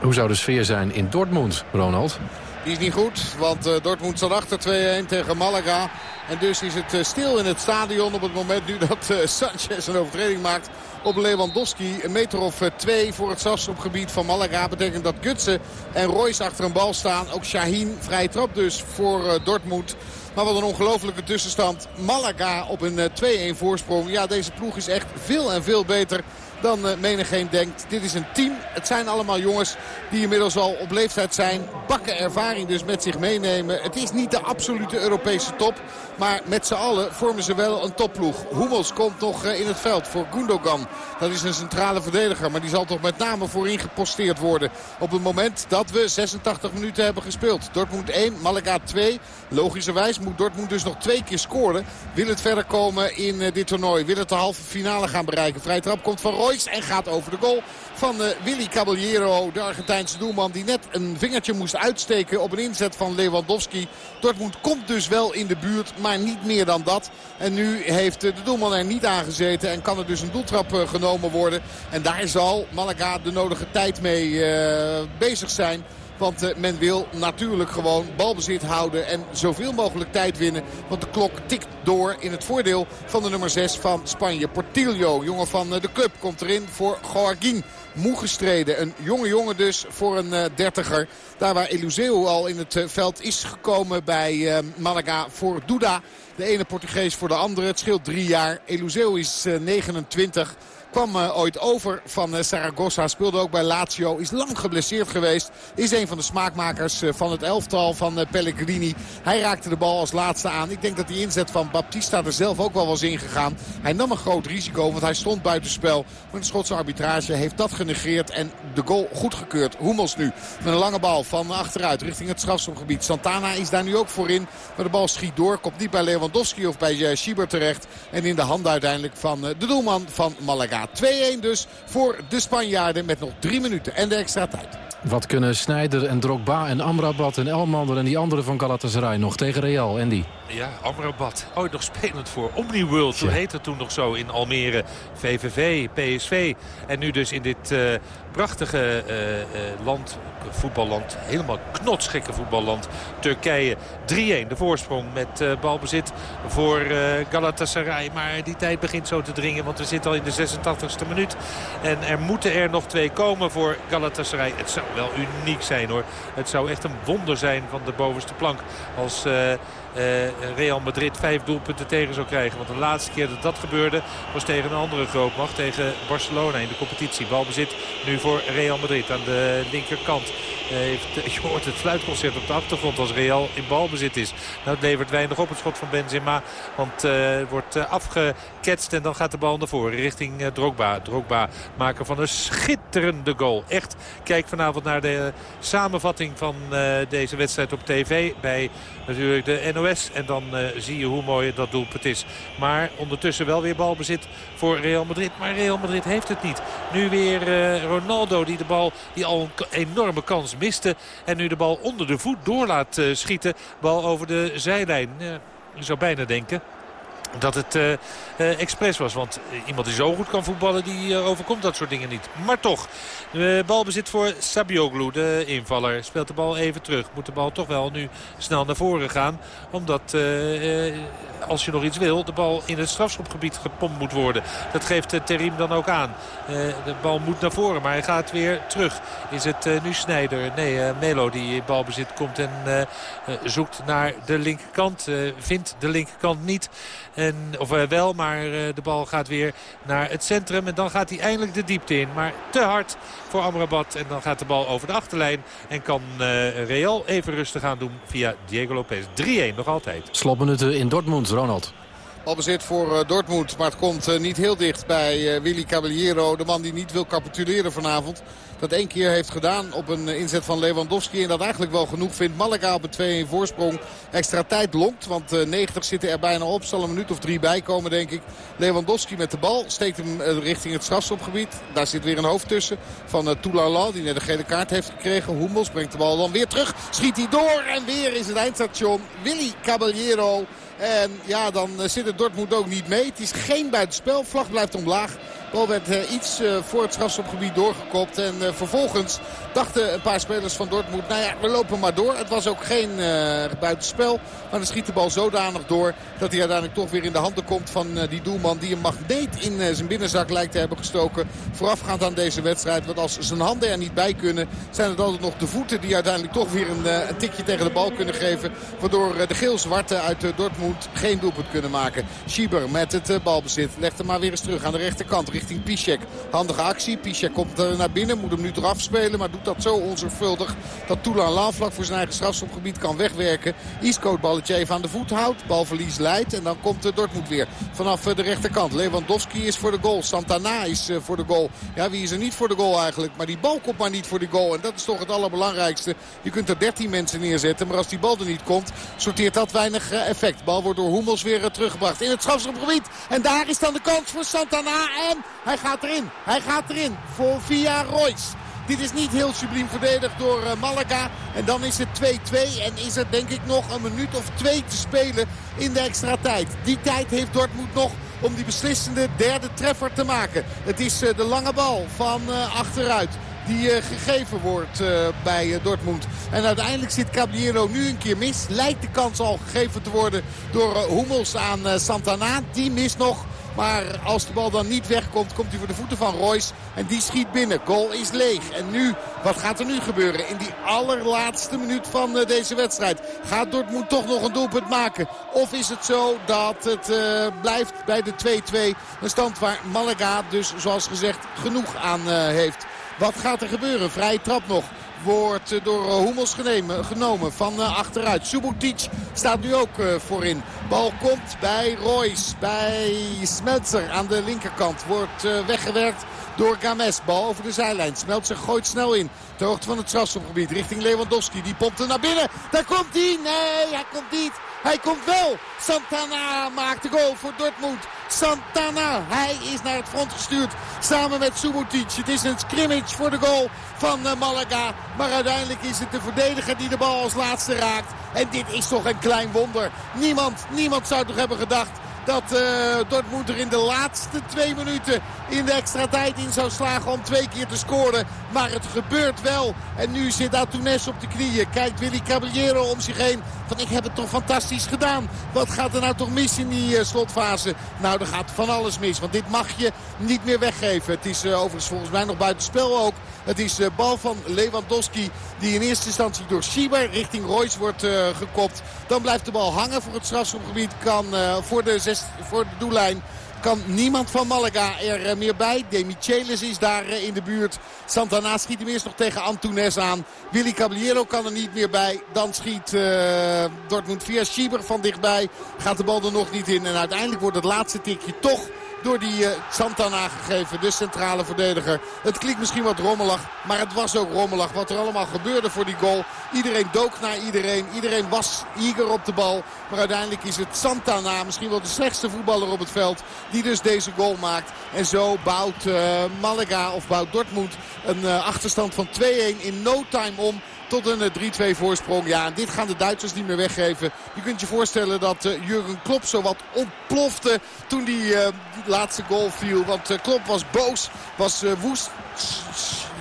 Hoe zou de sfeer zijn in Dortmund, Ronald? Die is niet goed, want eh, Dortmund staat achter 2-1 tegen Malaga. En dus is het eh, stil in het stadion op het moment nu dat eh, Sanchez een overtreding maakt op Lewandowski. Een meter of twee voor het strafschopgebied van Malaga. Betekent dat Gutsen en Royce achter een bal staan. Ook Shaheen, vrije trap dus voor eh, Dortmund. Maar wat een ongelofelijke tussenstand. Malaga op een eh, 2-1 voorsprong. Ja, deze ploeg is echt veel en veel beter dan uh, menigeen denkt. Dit is een team. Het zijn allemaal jongens die inmiddels al op leeftijd zijn. Bakken ervaring dus met zich meenemen. Het is niet de absolute Europese top. Maar met z'n allen vormen ze wel een topploeg. Hummels komt nog uh, in het veld voor Gundogan. Dat is een centrale verdediger. Maar die zal toch met name voorin geposteerd worden. Op het moment dat we 86 minuten hebben gespeeld. Dortmund 1, Malaga 2. Logischerwijs moet Dortmund dus nog twee keer scoren. Wil het verder komen in uh, dit toernooi. Wil het de halve finale gaan bereiken. Vrij trap komt van Roy. En gaat over de goal van Willy Caballero. De Argentijnse doelman die net een vingertje moest uitsteken op een inzet van Lewandowski. Dortmund komt dus wel in de buurt, maar niet meer dan dat. En nu heeft de doelman er niet aangezeten en kan er dus een doeltrap genomen worden. En daar zal Malaga de nodige tijd mee bezig zijn. Want uh, men wil natuurlijk gewoon balbezit houden en zoveel mogelijk tijd winnen. Want de klok tikt door in het voordeel van de nummer 6 van Spanje. Portillo, jongen van uh, de club, komt erin voor Joaquin. Moe gestreden. Een jonge jongen dus voor een uh, dertiger. Daar waar Eluseo al in het veld is gekomen bij Malaga voor Duda. De ene Portugees voor de andere. Het scheelt drie jaar. Eluseo is 29. Kwam uh, ooit over van uh, Saragossa. Speelde ook bij Lazio. Is lang geblesseerd geweest. Is een van de smaakmakers uh, van het elftal van Pellegrini. Hij raakte de bal als laatste aan. Ik denk dat die inzet van Baptista er zelf ook wel was ingegaan. Hij nam een groot risico, want hij stond buitenspel. Maar de Schotse arbitrage heeft dat genegeerd. En de goal goedgekeurd. Hummels nu met een lange bal van achteruit richting het strafschopgebied. Santana is daar nu ook voor in. Maar de bal schiet door. Komt niet bij Lewandowski of bij Schieber terecht. En in de hand uiteindelijk van de doelman van Malaga. 2-1 dus voor de Spanjaarden met nog drie minuten en de extra tijd. Wat kunnen Snijder en Drogba en Amrabat en Elmander en die anderen van Galatasaray nog tegen Real, Andy? Ja, Amrabat. Ooit nog spelend voor Omniworld. Zo heette het toen nog zo in Almere. VVV, PSV. En nu dus in dit uh, prachtige uh, uh, land, voetballand. Helemaal knotsgekke voetballand. Turkije. 3-1 de voorsprong met balbezit voor Galatasaray. Maar die tijd begint zo te dringen. Want we zitten al in de 86e minuut. En er moeten er nog twee komen voor Galatasaray. Het zou wel uniek zijn hoor. Het zou echt een wonder zijn van de bovenste plank. Als... Uh, Real Madrid vijf doelpunten tegen zou krijgen. Want de laatste keer dat dat gebeurde was tegen een andere grootmacht. Tegen Barcelona in de competitie. Balbezit nu voor Real Madrid aan de linkerkant. Uh, heeft, je hoort het fluitconcert op de achtergrond als Real in balbezit is. Nou, het levert weinig op het schot van Benzema. Want uh, wordt afgeketst en dan gaat de bal naar voren richting Drogba. Drogba maken van een schitterende goal. Echt, kijk vanavond naar de samenvatting van deze wedstrijd op tv. Bij natuurlijk de En dan uh, zie je hoe mooi dat doelpunt is. Maar ondertussen wel weer balbezit voor Real Madrid. Maar Real Madrid heeft het niet. Nu weer uh, Ronaldo die de bal die al een enorme kans miste. En nu de bal onder de voet door laat uh, schieten. Bal over de zijlijn. je zou bijna denken dat het uh, expres was. Want iemand die zo goed kan voetballen, die overkomt dat soort dingen niet. Maar toch, de balbezit voor Sabioglu, de invaller. Speelt de bal even terug. Moet de bal toch wel nu snel naar voren gaan. Omdat, als je nog iets wil, de bal in het strafschopgebied gepompt moet worden. Dat geeft Terim dan ook aan. de bal moet naar voren, maar hij gaat weer terug. Is het nu Snijder? Nee, Melo die balbezit komt en zoekt naar de linkerkant. vindt de linkerkant niet. En, of wel, maar de bal gaat weer naar het centrum. En dan gaat hij eindelijk de diepte in. Maar te hard voor Amrabat. En dan gaat de bal over de achterlijn. En kan uh, Real even rustig aan doen via Diego Lopez. 3-1 nog altijd. Slotminuten in Dortmund, Ronald. Balbezit voor uh, Dortmund, maar het komt uh, niet heel dicht bij uh, Willy Caballero. De man die niet wil capituleren vanavond. Dat één keer heeft gedaan op een inzet van Lewandowski. En dat eigenlijk wel genoeg vindt. Malaga op een 2-1 voorsprong. Extra tijd lonkt, want 90 zitten er bijna op. Zal een minuut of drie bij komen, denk ik. Lewandowski met de bal. Steekt hem richting het strafschopgebied. Daar zit weer een hoofd tussen van Toulala, die net een gele kaart heeft gekregen. Hummels brengt de bal dan weer terug. Schiet hij door en weer is het eindstation. Willy Caballero en ja, dan zit het Dortmund ook niet mee. Het is geen buitenspel. Vlag blijft omlaag. Bal werd uh, iets uh, voor het strafschopgebied doorgekopt. En uh, vervolgens dachten een paar spelers van Dortmund... nou ja, we lopen maar door. Het was ook geen buitenspel. Maar dan schiet de bal zodanig door... dat hij uiteindelijk toch weer in de handen komt van die doelman... die een magneet in zijn binnenzak lijkt te hebben gestoken. Voorafgaand aan deze wedstrijd. Want als zijn handen er niet bij kunnen... zijn het altijd nog de voeten die uiteindelijk toch weer een, een tikje tegen de bal kunnen geven. Waardoor de geel-zwarte uit Dortmund geen doelpunt kunnen maken. Schieber met het balbezit. Legt hem maar weer eens terug aan de rechterkant richting Piszek. Handige actie. Piszek komt naar binnen. Moet hem nu eraf spelen. Maar doet dat zo onzorgvuldig dat Toula vlak voor zijn eigen strafschopgebied kan wegwerken. Isco balletje even aan de voet houdt. Balverlies leidt. En dan komt Dortmund weer vanaf de rechterkant. Lewandowski is voor de goal. Santana is voor de goal. Ja, wie is er niet voor de goal eigenlijk? Maar die bal komt maar niet voor de goal. En dat is toch het allerbelangrijkste. Je kunt er 13 mensen neerzetten. Maar als die bal er niet komt, sorteert dat weinig effect. Bal wordt door Hummels weer teruggebracht in het strafschopgebied. En daar is dan de kans voor Santana. En Hij gaat erin. Hij gaat erin. Voor via Royce. Dit is niet heel subliem verdedigd door uh, Malaga. En dan is het 2-2 en is er denk ik nog een minuut of twee te spelen in de extra tijd. Die tijd heeft Dortmund nog om die beslissende derde treffer te maken. Het is uh, de lange bal van uh, achteruit die gegeven wordt bij Dortmund. En uiteindelijk zit Caballero nu een keer mis. Lijkt de kans al gegeven te worden door Hummels aan Santana. Die mist nog. Maar als de bal dan niet wegkomt, komt hij voor de voeten van Royce. En die schiet binnen. Goal is leeg. En nu, wat gaat er nu gebeuren? In die allerlaatste minuut van uh, deze wedstrijd. Gaat Dortmund toch nog een doelpunt maken? Of is het zo dat het uh, blijft bij de 2-2? Een stand waar Malaga dus, zoals gezegd, genoeg aan uh, heeft. Wat gaat er gebeuren? Vrije trap nog wordt door Hummels genomen van achteruit. Subotic staat nu ook voorin. Bal komt bij Royce, bij Smeltzer aan de linkerkant. Wordt weggewerkt door Games. Bal over de zijlijn. Smeltzer gooit snel in. Ter hoogte van het strafschopgebied richting Lewandowski. Die pompt er naar binnen. Daar komt hij. Nee, hij komt niet. Hij komt wel. Santana maakt de goal voor Dortmund. Santana, hij is naar het front gestuurd samen met Subotic. Het is een scrimmage voor de goal van Malaga. Maar uiteindelijk is het de verdediger die de bal als laatste raakt. En dit is toch een klein wonder. Niemand, niemand zou toch hebben gedacht dat uh, Dortmund er in de laatste twee minuten in de extra tijd in zou slagen om twee keer te scoren. Maar het gebeurt wel. En nu zit Atunes op de knieën. Kijkt Willy Caballero om zich heen. Ik heb het toch fantastisch gedaan. Wat gaat er nou toch mis in die uh, slotfase? Nou, er gaat van alles mis. Want dit mag je niet meer weggeven. Het is uh, overigens volgens mij nog buitenspel ook. Het is de bal van Lewandowski die in eerste instantie door Schieber richting Royce wordt gekopt. Dan blijft de bal hangen voor het strafschopgebied. Kan voor, de zes, voor de doellijn kan niemand van Malaga er meer bij. Demichelis is daar in de buurt. Santana schiet hem eerst nog tegen Antunes aan. Willy Caballero kan er niet meer bij. Dan schiet uh, Dortmund via Schieber van dichtbij. Gaat de bal er nog niet in. En uiteindelijk wordt het laatste tikje toch door die uh, Santana gegeven. De centrale verdediger. Het klinkt misschien wat rommelig. Maar het was ook rommelig wat er allemaal gebeurde voor die goal. Iedereen dook naar iedereen. Iedereen was eager op de bal. Maar uiteindelijk is het Santana misschien wel de slechtste voetballer op het veld. Die dus deze goal maakt. En zo bouwt uh, Malaga of bouwt Dortmund een uh, achterstand van 2-1 in no time om tot een 3-2 voorsprong. Ja, en dit gaan de Duitsers niet meer weggeven. Je kunt je voorstellen dat uh, Jurgen Klopp zo wat ontplofte toen die, uh, die laatste goal viel. Want Klopp was boos, was woest.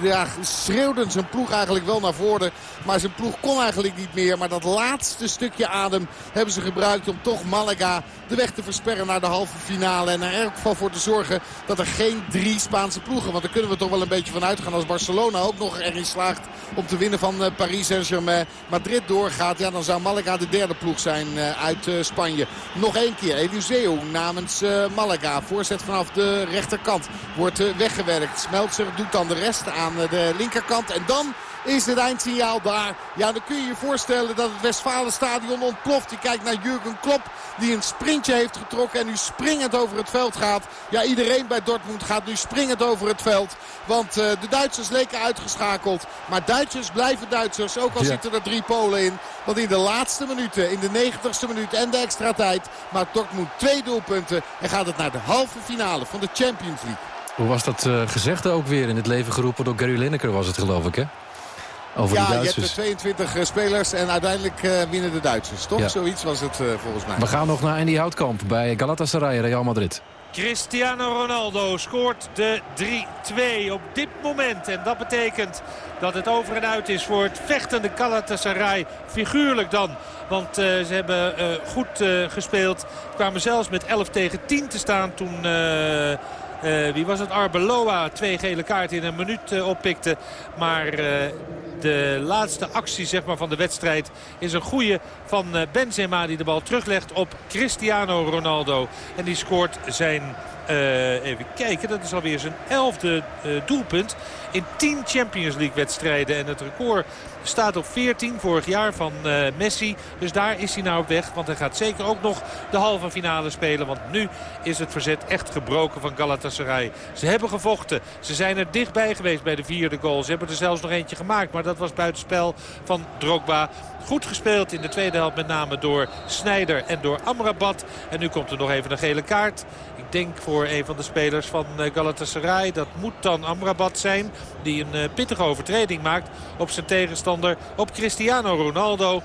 Ja, schreeuwde zijn ploeg eigenlijk wel naar voren. Maar zijn ploeg kon eigenlijk niet meer. Maar dat laatste stukje adem hebben ze gebruikt om toch Malaga de weg te versperren naar de halve finale. En er elk geval voor te zorgen dat er geen drie Spaanse ploegen. Want daar kunnen we toch wel een beetje van uitgaan als Barcelona ook nog erin slaagt om te winnen van Paris Saint-Germain. Madrid doorgaat, ja dan zou Malaga de derde ploeg zijn uit Spanje. Nog één keer Eliseo namens Malaga. Voorzet vanaf de rechterkant wordt weggewerkt. Smeltzer doet dan de rest aan de linkerkant. En dan is het eindsignaal daar. Ja, dan kun je je voorstellen dat het Westfalenstadion ontploft. Je kijkt naar Jurgen Klopp die een sprintje heeft getrokken en nu springend over het veld gaat. Ja, iedereen bij Dortmund gaat nu springend over het veld. Want uh, de Duitsers leken uitgeschakeld. Maar Duitsers blijven Duitsers, ook al ja. zitten er drie Polen in. Want in de laatste minuten, in de 90ste minuut en de extra tijd... maakt Dortmund twee doelpunten en gaat het naar de halve finale van de Champions League. Hoe was dat uh, gezegd ook weer in het leven geroepen door Gary Lineker was het geloof ik hè? Over ja, die je hebt er 22 uh, spelers en uiteindelijk uh, winnen de Duitsers. Toch? Ja. Zoiets was het uh, volgens mij. We gaan nog naar Andy Houtkamp bij Galatasaray, Real Madrid. Cristiano Ronaldo scoort de 3-2 op dit moment. En dat betekent dat het over en uit is voor het vechtende Galatasaray. Figuurlijk dan. Want uh, ze hebben uh, goed uh, gespeeld. Kwamen zelfs met 11 tegen 10 te staan toen... Uh, wie was het? Arbeloa twee gele kaarten in een minuut uh, oppikte. Maar uh, de laatste actie zeg maar, van de wedstrijd is een goede van Benzema die de bal teruglegt op Cristiano Ronaldo. En die scoort zijn even kijken, dat is alweer zijn elfde doelpunt in 10 Champions League wedstrijden. En het record staat op 14 vorig jaar van uh, Messi. Dus daar is hij nou op weg. Want hij gaat zeker ook nog de halve finale spelen. Want nu is het verzet echt gebroken van Galatasaray. Galatasaray. Ze hebben gevochten. Ze zijn er dichtbij geweest bij de vierde goal. Ze hebben er zelfs nog eentje gemaakt. Maar dat was buitenspel van Drogba. Goed gespeeld in de tweede helft met name door Snijder en door Amrabat. En nu komt er nog even een gele kaart. Denk voor een van de spelers van eh, Galatasaray. Dat moet dan Amrabat zijn. Die een eh, pittige overtreding maakt op zijn tegenstander. Op Cristiano Ronaldo.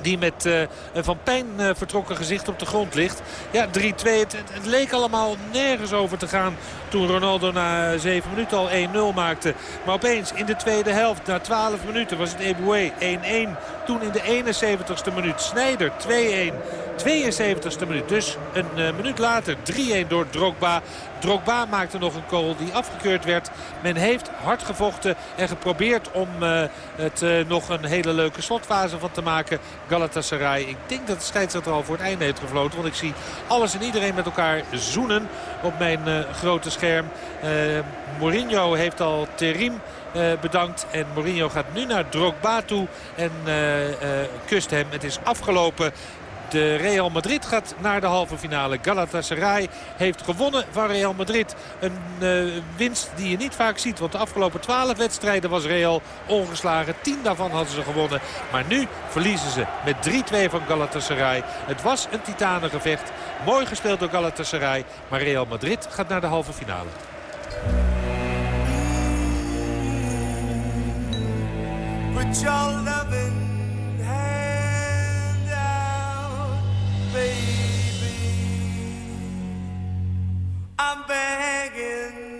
Die met uh, een van pijn vertrokken gezicht op de grond ligt. Ja, 3-2. Het, het, leek allemaal nergens over te gaan toen Ronaldo na 7 minuten al 1-0 maakte. Maar opeens in de tweede helft, na 12 minuten, was het Eboué 1-1. Toen in de 71ste minuut Snijder 2-1. 72ste minuut. Dus een uh, minuut later 3-1 door Drogba. Drogba maakte nog een goal die afgekeurd werd. Men heeft hard gevochten en geprobeerd om uh, het uh, nog een hele leuke slotfase van te maken. Galatasaray. Ik denk dat de scheidsrechter al voor het einde heeft gefloten. Want ik zie alles en iedereen met elkaar zoenen op mijn grote scherm. Mourinho heeft al Terim bedankt. En Mourinho gaat nu naar Drogba toe en kust hem. Het is afgelopen. De Real Madrid gaat naar de halve finale. Galatasaray heeft gewonnen van Real Madrid. Een uh, winst die je niet vaak ziet. Want de afgelopen 12 wedstrijden was Real ongeslagen. 10 daarvan hadden ze gewonnen. Maar nu verliezen ze met 3-2 van Galatasaray. Het was een titanengevecht. Mooi gespeeld door Galatasaray. Maar Real Madrid gaat naar de halve finale. Put your loving baby. I'm begging.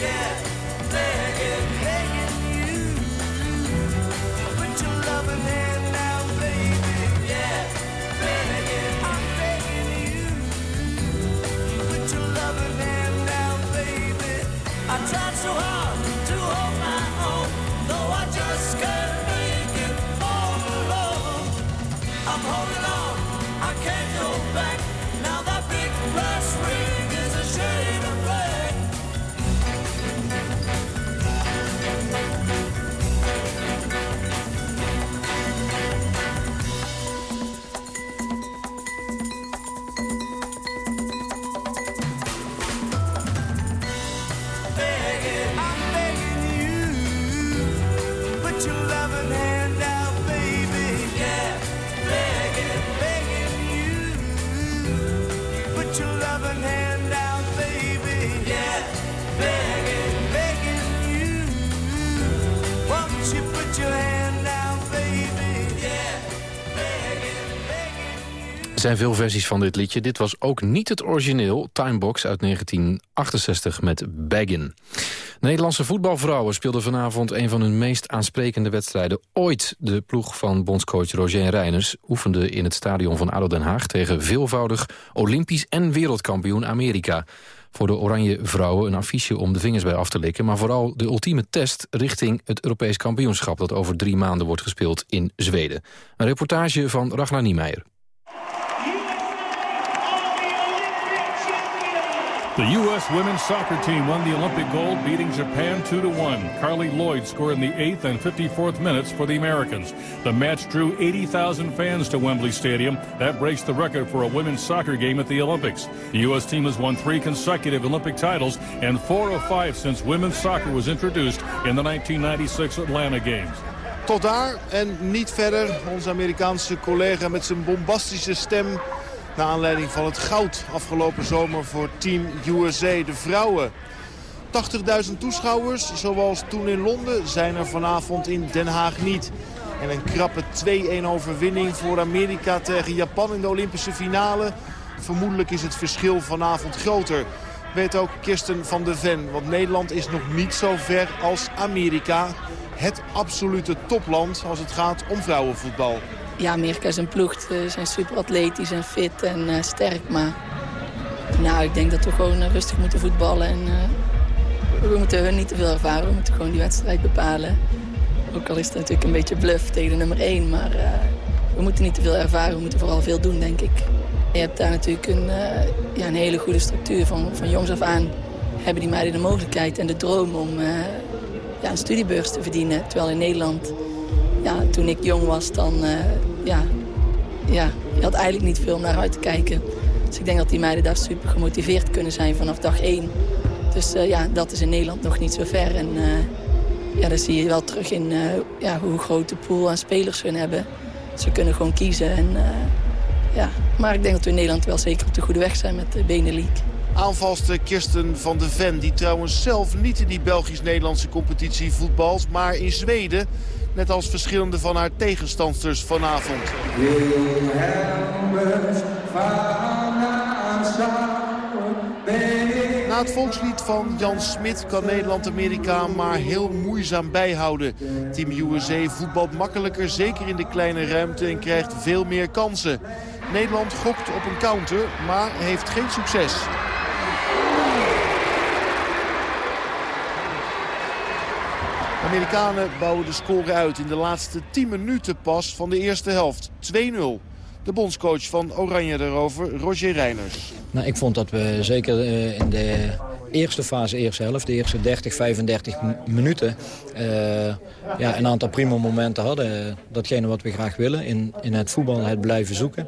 Yeah, Er zijn veel versies van dit liedje. Dit was ook niet het origineel. Timebox uit 1968 met Baggin. Nederlandse voetbalvrouwen speelden vanavond... een van hun meest aansprekende wedstrijden ooit. De ploeg van bondscoach Roger Reiners oefende in het stadion van ADO Den Haag... tegen veelvoudig Olympisch en wereldkampioen Amerika. Voor de Oranje Vrouwen een affiche om de vingers bij af te likken... maar vooral de ultieme test richting het Europees kampioenschap... dat over drie maanden wordt gespeeld in Zweden. Een reportage van Ragnar Niemeyer. The U.S. women's soccer team won the Olympic gold, beating Japan 2-1. Carly Lloyd scored in the 8th and 54th minutes for the Americans. The match drew 80,000 fans to Wembley Stadium. That breaks the record for a women's soccer game at the Olympics. The U.S. team has won three consecutive Olympic titles and four of five since women's soccer was introduced in the 1996 Atlanta Games. Tot daar en niet verder. Onze Amerikaanse collega met zijn bombastische stem naar aanleiding van het goud afgelopen zomer voor Team USA, de vrouwen. 80.000 toeschouwers, zoals toen in Londen, zijn er vanavond in Den Haag niet. En een krappe 2-1 overwinning voor Amerika tegen Japan in de Olympische finale. Vermoedelijk is het verschil vanavond groter. Weet ook Kirsten van der Ven, want Nederland is nog niet zo ver als Amerika. Het absolute topland als het gaat om vrouwenvoetbal ja, Amerika is een ploeg. Ze zijn super atletisch en fit en uh, sterk. Maar nou, ik denk dat we gewoon uh, rustig moeten voetballen. En uh, we moeten hun niet te veel ervaren. We moeten gewoon die wedstrijd bepalen. Ook al is het natuurlijk een beetje bluff tegen de nummer 1. Maar we moeten niet te veel ervaren. We moeten vooral veel doen, denk ik. Je hebt daar natuurlijk een, ja, een hele goede structuur. Van, van jongs af aan hebben die meiden de mogelijkheid en de droom om ja, een studiebeurs te verdienen. Terwijl in Nederland ja, toen ik jong was, dan ja, ja, je had eigenlijk niet veel om naar uit te kijken. Dus ik denk dat die meiden daar super gemotiveerd kunnen zijn vanaf dag één. Dus uh, ja, dat is in Nederland nog niet zo ver. En uh, ja, dan zie je wel terug in ja, hoe groot de pool aan spelers hun hebben. Ze kunnen gewoon kiezen. En, ja. Maar ik denk dat we in Nederland wel zeker op de goede weg zijn met de Benelink. Aanvalster Kirsten van de Ven, die trouwens zelf niet in die Belgisch-Nederlandse competitie voetbalt, maar in Zweden Net als verschillende van haar tegenstanders vanavond. Na het volkslied van Jan Smit kan Nederland-Amerika maar heel moeizaam bijhouden. Team USA voetbalt makkelijker, zeker in de kleine ruimte en krijgt veel meer kansen. Nederland gokt op een counter, maar heeft geen succes. Amerikanen bouwen de score uit in de laatste 10 minuten pas van de eerste helft. 2-0. De bondscoach van Oranje daarover, Roger Reiners. Nou, ik vond dat we zeker eh, in de eerste fase, eerste helft, de eerste 30, 35 minuten... Uh, ja, een aantal prima momenten hadden. Datgene wat we graag willen, in, in het voetbal het blijven zoeken.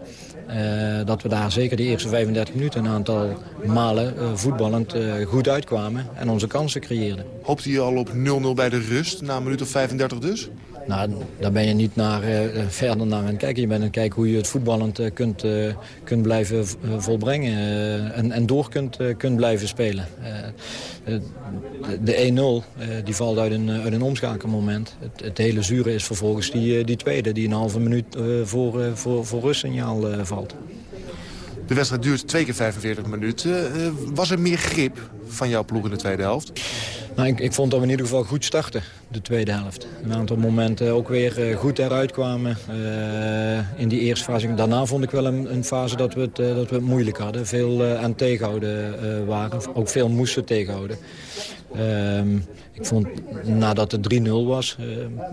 Uh, dat we daar zeker de eerste 35 minuten een aantal malen uh, voetballend goed uitkwamen en onze kansen creëerden. Hoopt u al op 0-0 bij de rust, na een minuut of 35 dus? Nou, daar ben je niet naar, uh, verder naar aan het kijken. Je bent aan het kijken hoe je het voetballend uh, kunt, kunt blijven volbrengen. en, en door kunt, kunt blijven spelen. de 1-0 die valt uit een, een omschakelmoment. Het, het, hele zure is vervolgens die, die tweede... die een halve minuut voor, voor, voor rustsignaal valt. De wedstrijd duurt twee keer 45 minuten. was er meer grip van jouw ploeg in de tweede helft? Nou, ik, ik, vond dat we in ieder geval goed starten, de tweede helft. Een aantal momenten ook weer uh, goed eruit kwamen uh, in die eerste fase. Daarna vond ik wel een, fase dat we, het, dat we het moeilijk hadden. Veel aan tegenhouden waren, ook veel moesten tegenhouden. Ehm, ik vond nadat het 3-0 was,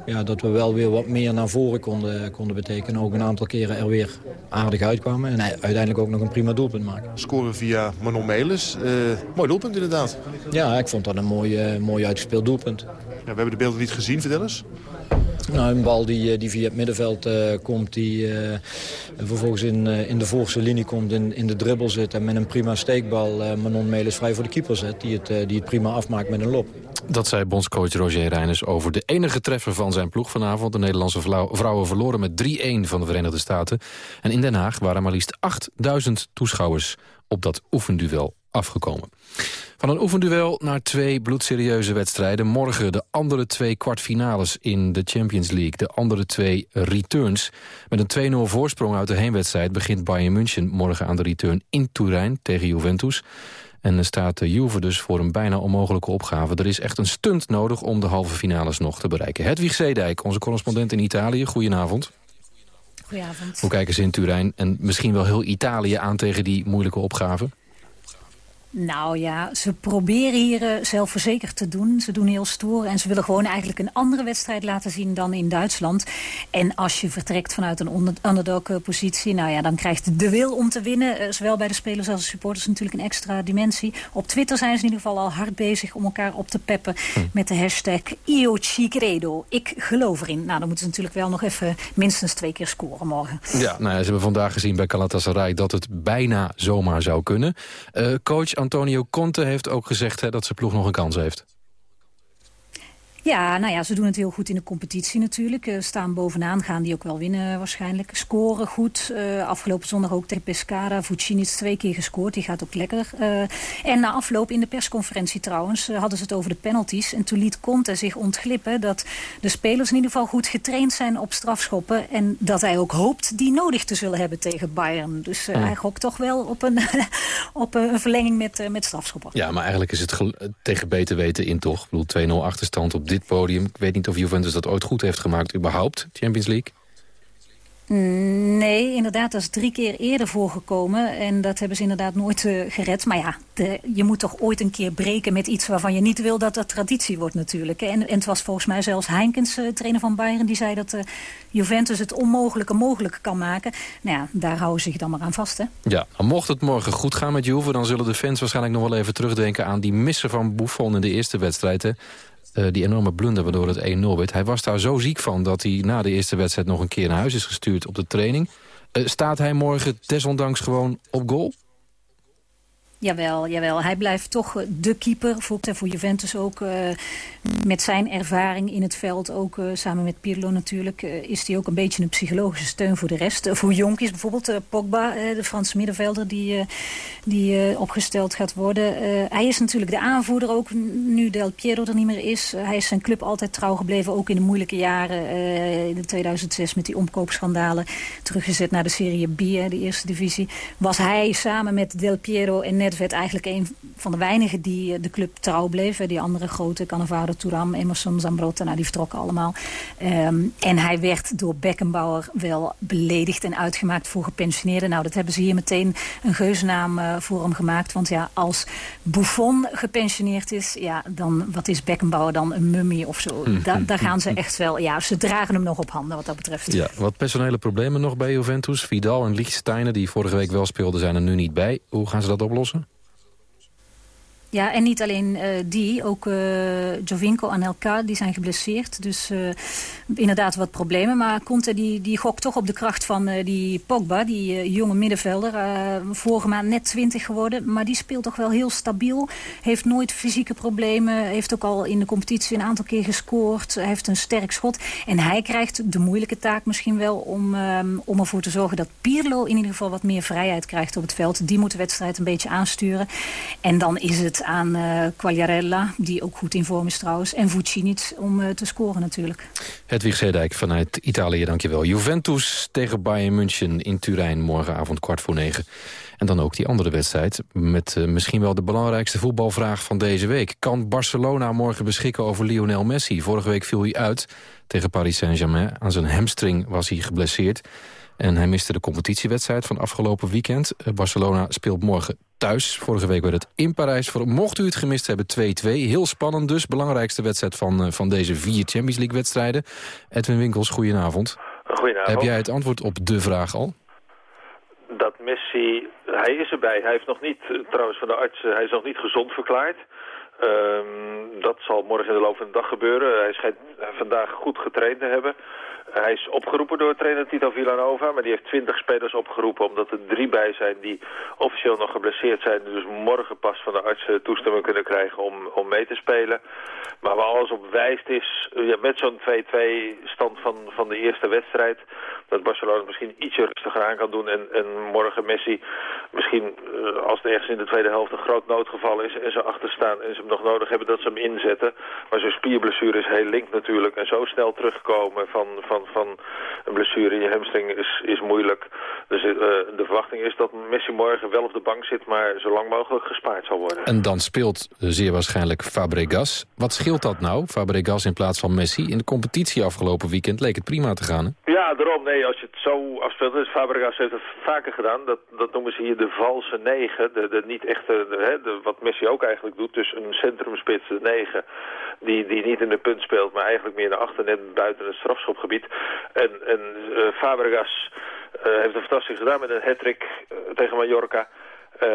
ja, dat we wel weer wat meer naar voren konden, konden betekenen. Ook een aantal keren er weer aardig uitkwamen. En uiteindelijk ook nog een prima doelpunt maken. Scoren via Manon Melis. mooi doelpunt inderdaad. Ja, ik vond dat een mooi, mooi uitgespeeld doelpunt. Ja, we hebben de beelden niet gezien, vertel eens. Nou, een bal die, die via het middenveld uh, komt, die uh, vervolgens in, in de voorste linie komt, in, in de dribbel zit... en met een prima steekbal Manon Melis vrij voor de keeper zet... die het, die het prima afmaakt met een lop. Dat zei bondscoach Roger Reinders over de enige treffer van zijn ploeg vanavond. De Nederlandse vrouwen verloren met 3-1 van de Verenigde Staten. En in Den Haag waren maar liefst 8000 toeschouwers op dat oefenduel afgekomen. Van een oefenduel naar twee bloedserieuze wedstrijden. Morgen de andere twee kwartfinales in de Champions League. De andere twee returns. Met een 2-0 voorsprong uit de heenwedstrijd... begint Bayern München morgen aan de return in Turijn tegen Juventus. En er staat de Juve dus voor een bijna onmogelijke opgave. Er is echt een stunt nodig om de halve finales nog te bereiken. Hedwig Zeedijk, onze correspondent in Italië. Goedenavond. Goedenavond. Hoe kijken ze in Turijn en misschien wel heel Italië aan tegen die moeilijke opgave? Nou ja, ze proberen hier uh, zelfverzekerd te doen. Ze doen heel stoer en ze willen gewoon eigenlijk een andere wedstrijd laten zien dan in Duitsland. En als je vertrekt vanuit een underdog-positie, nou ja, dan krijgt de wil om te winnen, uh, zowel bij de spelers als de supporters, natuurlijk een extra dimensie. Op Twitter zijn ze in ieder geval al hard bezig om elkaar op te peppen hm. met de hashtag Io ci credo. Ik geloof erin. Nou, dan moeten ze natuurlijk wel nog even minstens twee keer scoren morgen. Ja, nou ja, ze hebben vandaag gezien bij Galatasaray dat het bijna zomaar zou kunnen. Uh, coach Antonio Conte heeft ook gezegd hè, dat zijn ploeg nog een kans heeft. Ja, nou ja, ze doen het heel goed in de competitie natuurlijk. Uh, staan bovenaan, gaan die ook wel winnen waarschijnlijk. Scoren goed. Uh, afgelopen zondag ook tegen Pescara. Vucinic twee keer gescoord, die gaat ook lekker. Uh, en na afloop in de persconferentie trouwens hadden ze het over de penalties. En toen liet Conte zich ontglippen dat de spelers in ieder geval goed getraind zijn op strafschoppen. En dat hij ook hoopt die nodig te zullen hebben tegen Bayern. Dus ja. hij gokt toch wel op een, op een verlenging met, met strafschoppen. Ja, maar eigenlijk is het tegen beter weten in toch. Ik bedoel 2-0 achterstand op dit podium. Ik weet niet of Juventus dat ooit goed heeft gemaakt, überhaupt, Champions League. Nee, inderdaad, dat is drie keer eerder voorgekomen. En dat hebben ze inderdaad nooit uh, gered. Maar ja, de, je moet toch ooit een keer breken met iets waarvan je niet wil dat dat traditie wordt natuurlijk. En, en het was volgens mij zelfs Heinkens, uh, trainer van Bayern, die zei dat uh, Juventus het onmogelijke mogelijk kan maken. Nou ja, daar houden ze zich dan maar aan vast, hè? Ja, mocht het morgen goed gaan met Juve, dan zullen de fans waarschijnlijk nog wel even terugdenken aan die missen van Buffon in de eerste wedstrijd. Hè? Uh, die enorme blunder waardoor het 1-0 werd. Hij was daar zo ziek van dat hij na de eerste wedstrijd nog een keer naar huis is gestuurd op de training. Uh, staat hij morgen desondanks gewoon op goal? Jawel, jawel. Hij blijft toch de keeper voor, voor Juventus ook. Uh, met zijn ervaring in het veld, ook samen met Pirlo natuurlijk... Is hij ook een beetje een psychologische steun voor de rest. voor Jonk bijvoorbeeld Pogba, de Franse middenvelder... die, die opgesteld gaat worden. hij is natuurlijk de aanvoerder ook, nu Del Piero er niet meer is. hij is zijn club altijd trouw gebleven, ook in de moeilijke jaren. in 2006 met die omkoopschandalen. Teruggezet naar de Serie B, de eerste divisie. Was hij samen met Del Piero en werd eigenlijk een van de weinigen die de club trouw bleven. Die andere grote, Cannavaro, Touram, Emerson, Zambrotta, nou, die vertrokken allemaal. Um, en hij werd door Beckenbauer wel beledigd en uitgemaakt voor gepensioneerden. Nou, dat hebben ze hier meteen een geuzennaam uh, voor hem gemaakt. Want ja, als Buffon gepensioneerd is, ja, dan wat is Beckenbauer dan een mummie of zo? Da daar gaan ze echt wel, ja, ze dragen hem nog op handen wat dat betreft. Ja, wat personele problemen nog bij Juventus. Vidal en Lichtsteiner, die vorige week wel speelden, zijn er nu niet bij. Hoe gaan ze dat oplossen? Ja, en niet alleen uh, die, ook uh, Jovinko en Elka, die zijn geblesseerd. Dus uh, inderdaad wat problemen. Maar Conte die, die gokt toch op de kracht van die Pogba, die jonge middenvelder. vorige maand net 20 geworden, maar die speelt toch wel heel stabiel. Heeft nooit fysieke problemen. Heeft ook al in de competitie een aantal keer gescoord. Heeft een sterk schot. En hij krijgt de moeilijke taak misschien wel om, om ervoor te zorgen dat Pirlo in ieder geval wat meer vrijheid krijgt op het veld. Die moet de wedstrijd een beetje aansturen. En dan is het aan uh, Quagliarella, die ook goed in vorm is trouwens. En Vucinic om uh, te scoren natuurlijk. Hedwig Zeedijk vanuit Italië, dankjewel. Juventus tegen Bayern München in Turijn morgenavond kwart voor negen. En dan ook die andere wedstrijd met uh, misschien wel de belangrijkste voetbalvraag van deze week. Kan Barcelona morgen beschikken over Lionel Messi? Vorige week viel hij uit tegen Paris Saint-Germain. Aan zijn hamstring was hij geblesseerd. En hij miste de competitiewedstrijd van afgelopen weekend. Barcelona speelt morgen thuis. Vorige week werd het in Parijs. Mocht u het gemist hebben, 2-2. Heel spannend dus. Belangrijkste wedstrijd van, uh, van deze vier Champions League wedstrijden. Edwin Winkels, goedenavond. Goedenavond. Heb jij het antwoord op de vraag al? Dat Messi, hij is erbij. Hij heeft nog niet, eh, trouwens van de arts, hij is nog niet gezond verklaard. Um, dat zal morgen in de loop van de dag gebeuren. Hij schijnt vandaag goed getraind te hebben. Hij is opgeroepen door trainer Tito Villanova, maar die heeft twintig spelers opgeroepen omdat er drie bij zijn die officieel nog geblesseerd zijn. Dus morgen pas van de artsen toestemming kunnen krijgen om, om mee te spelen. Maar waar alles op wijst is, ja, met zo'n 2-2 stand van, van de eerste wedstrijd, dat Barcelona misschien ietsje rustiger aan kan doen. En, en morgen Messi misschien, uh, als er ergens in de tweede helft een groot noodgeval is en ze achter staan en ze hem nog nodig hebben, dat ze hem inzetten. Maar zo'n spierblessure is heel link natuurlijk en zo snel terugkomen van, van van, een blessure in je hamstring is, is moeilijk. Dus uh, de verwachting is dat Messi morgen wel op de bank zit, maar zo lang mogelijk gespaard zal worden. En dan speelt zeer waarschijnlijk Fabregas. Wat scheelt dat nou, Fabregas in plaats van Messi? In de competitie afgelopen weekend leek het prima te gaan, hè? Ja, Ja, daarom. Nee, als je het zo afspeelt. Dus Fabregas heeft het vaker gedaan. Dat, dat noemen ze hier de valse negen. De, de niet echte, de, hè, de, wat Messi ook eigenlijk doet. Dus een centrumspits, de negen. Die, die niet in de punt speelt, maar eigenlijk meer naar achter, net buiten het strafschopgebied. En, en uh, Fabregas uh, heeft het fantastisch gedaan met een hat-trick uh, tegen Mallorca. Uh,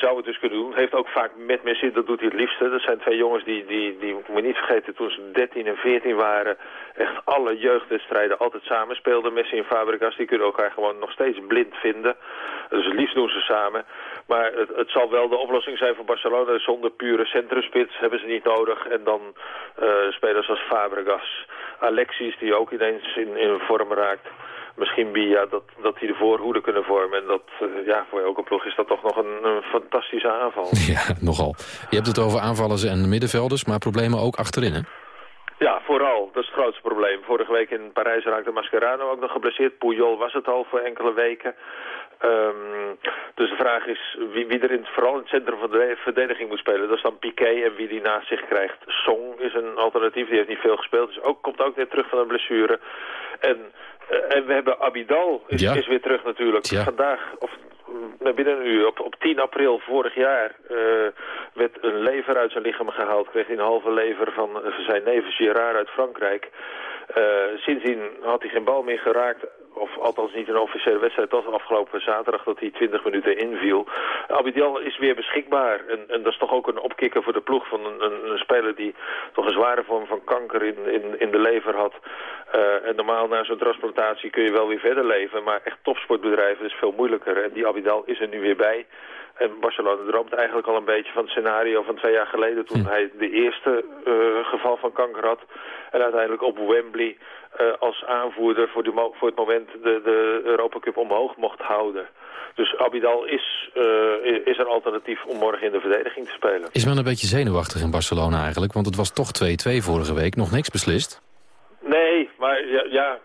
zou het dus kunnen doen. Heeft ook vaak met Messi, dat doet hij het liefste. Dat zijn twee jongens die, die, die moet niet vergeten, toen ze 13 en 14 waren, echt alle jeugdwedstrijden altijd samen speelden. Messi en Fabregas, die kunnen elkaar gewoon nog steeds blind vinden. Dus het liefst doen ze samen. Maar het, het zal wel de oplossing zijn voor Barcelona. Zonder pure centrumspits hebben ze niet nodig. En dan uh, spelers als Fabregas, Alexis, die ook ineens in, in vorm raakt misschien Bia, dat, dat die de voorhoede kunnen vormen. En dat, uh, ja, voor elke ploeg is dat toch nog een, een, fantastische aanval. Ja, nogal. Je hebt het over aanvallers en middenvelders, maar problemen ook achterin, hè? Ja, vooral. Dat is het grootste probleem. Vorige week in Parijs raakte Mascherano ook nog geblesseerd. Puyol was het al voor enkele weken. Um, dus de vraag is wie, wie er in, vooral in het centrum van de verdediging moet spelen. Dat is dan Piqué en wie die naast zich krijgt. Song is een alternatief, die heeft niet veel gespeeld. Dus ook, komt ook net terug van een blessure. En, en we hebben Abidal, is, ja. is weer terug natuurlijk. Ja. Vandaag, of binnen een uur, op, op 10 april vorig jaar, uh, werd een lever uit zijn lichaam gehaald. Kreeg hij een halve lever van zijn neef Girard uit Frankrijk. Uh, sindsdien had hij geen bal meer geraakt of althans niet een officiële wedstrijd, tot afgelopen zaterdag dat hij 20 minuten inviel. Abidal is weer beschikbaar en, en dat is toch ook een opkikker voor de ploeg van een, een, speler die toch een zware vorm van kanker in, in, in de lever had. Uh, en normaal na zo'n transplantatie kun je wel weer verder leven, maar echt topsportbedrijven is veel moeilijker. En die Abidal is er nu weer bij. En Barcelona droomt eigenlijk al een beetje van het scenario van twee jaar geleden... toen hm. hij de eerste uh, geval van kanker had. En uiteindelijk op Wembley uh, als aanvoerder voor, voor het moment de, de Europa Cup omhoog mocht houden. Dus Abidal is, uh, is een alternatief om morgen in de verdediging te spelen. Is men een beetje zenuwachtig in Barcelona eigenlijk? Want het was toch 2-2 vorige week, nog niks beslist? Nee, maar ja, ja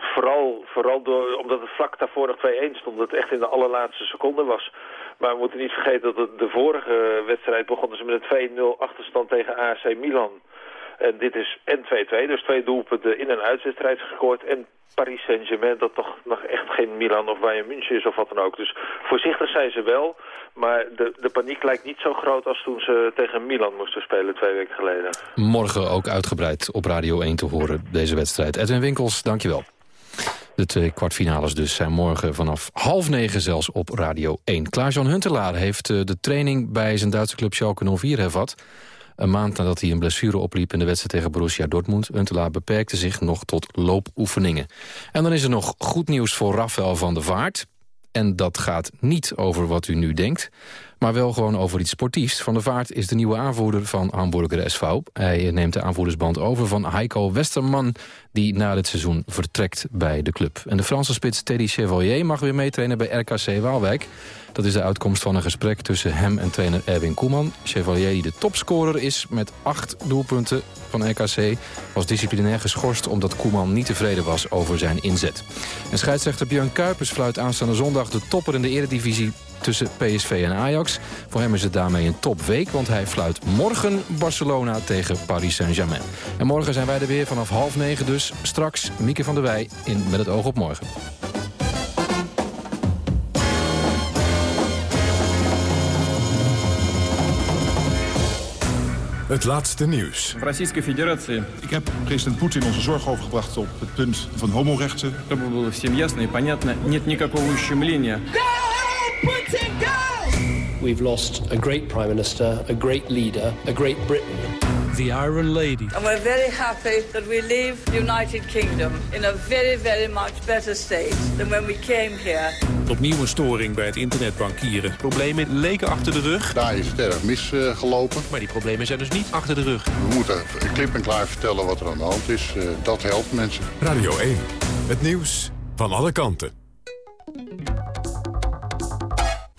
vooral, vooral door, omdat het vlak daarvoor nog 2-1 stond. Dat het echt in de allerlaatste seconde was. Maar we moeten niet vergeten dat het de vorige wedstrijd begonnen ze met een 2-0 achterstand tegen AC Milan. En dit is en 2-2, dus twee doelpunten in een uitwedstrijd gescoord. En Paris Saint-Germain, dat toch nog echt geen Milan of Bayern München is of wat dan ook. Dus voorzichtig zijn ze wel, maar de, de paniek lijkt niet zo groot als toen ze tegen Milan moesten spelen twee weken geleden. Morgen ook uitgebreid op Radio 1 te horen, deze wedstrijd. Edwin Winkels, dankjewel. De twee kwartfinales dus zijn morgen vanaf half negen zelfs op Radio 1. Klaas-Jan Huntelaar heeft eh, de training bij zijn Duitse club Schalke 04 hervat. Een maand nadat hij een blessure opliep in de wedstrijd tegen Borussia Dortmund. Huntelaar beperkte zich nog tot loopoefeningen. En dan is er nog goed nieuws voor Rafael van der Vaart. En dat gaat niet over wat u nu denkt maar wel gewoon over iets sportiefs. Van der Vaart is de nieuwe aanvoerder van Hamburger SV. Hij neemt de aanvoerdersband over van Heiko Westerman... die na dit seizoen vertrekt bij de club. En de Franse spits Teddy Chevalier mag weer meetrainen bij RKC Waalwijk. Dat is de uitkomst van een gesprek tussen hem en trainer Erwin Koeman. Chevalier, die de topscorer is met acht doelpunten van RKC... was disciplinair geschorst omdat Koeman niet tevreden was over zijn inzet. En scheidsrechter Björn Kuipers fluit aanstaande zondag de topper in de eredivisie tussen PSV en Ajax. Voor hem is het daarmee een topweek, want hij fluit morgen Barcelona tegen Paris Saint-Germain. En morgen zijn wij er weer vanaf half negen dus. Straks Mieke van der Wij in Met het oog op morgen. Het laatste nieuws. Российской Federatie. Ik heb president Poetin onze zorg overgebracht op het punt van homorechten. Чтобы было всем ясно и понятно, нет никакого ущемления. Putin, go! We've lost a great Prime Minister, a great leader, a great Britain. The Iron Lady. And we're very happy that we leave the United Kingdom in a very, very much better state than when we came here. Opnieuw een storing bij het internetbankieren. Problemen leken achter de rug. Daar is het erg misgelopen. Maar die problemen zijn dus niet achter de rug. We moeten klip en klaar vertellen wat er aan de hand is. Uh, dat helpt mensen. Radio 1, het nieuws van alle kanten.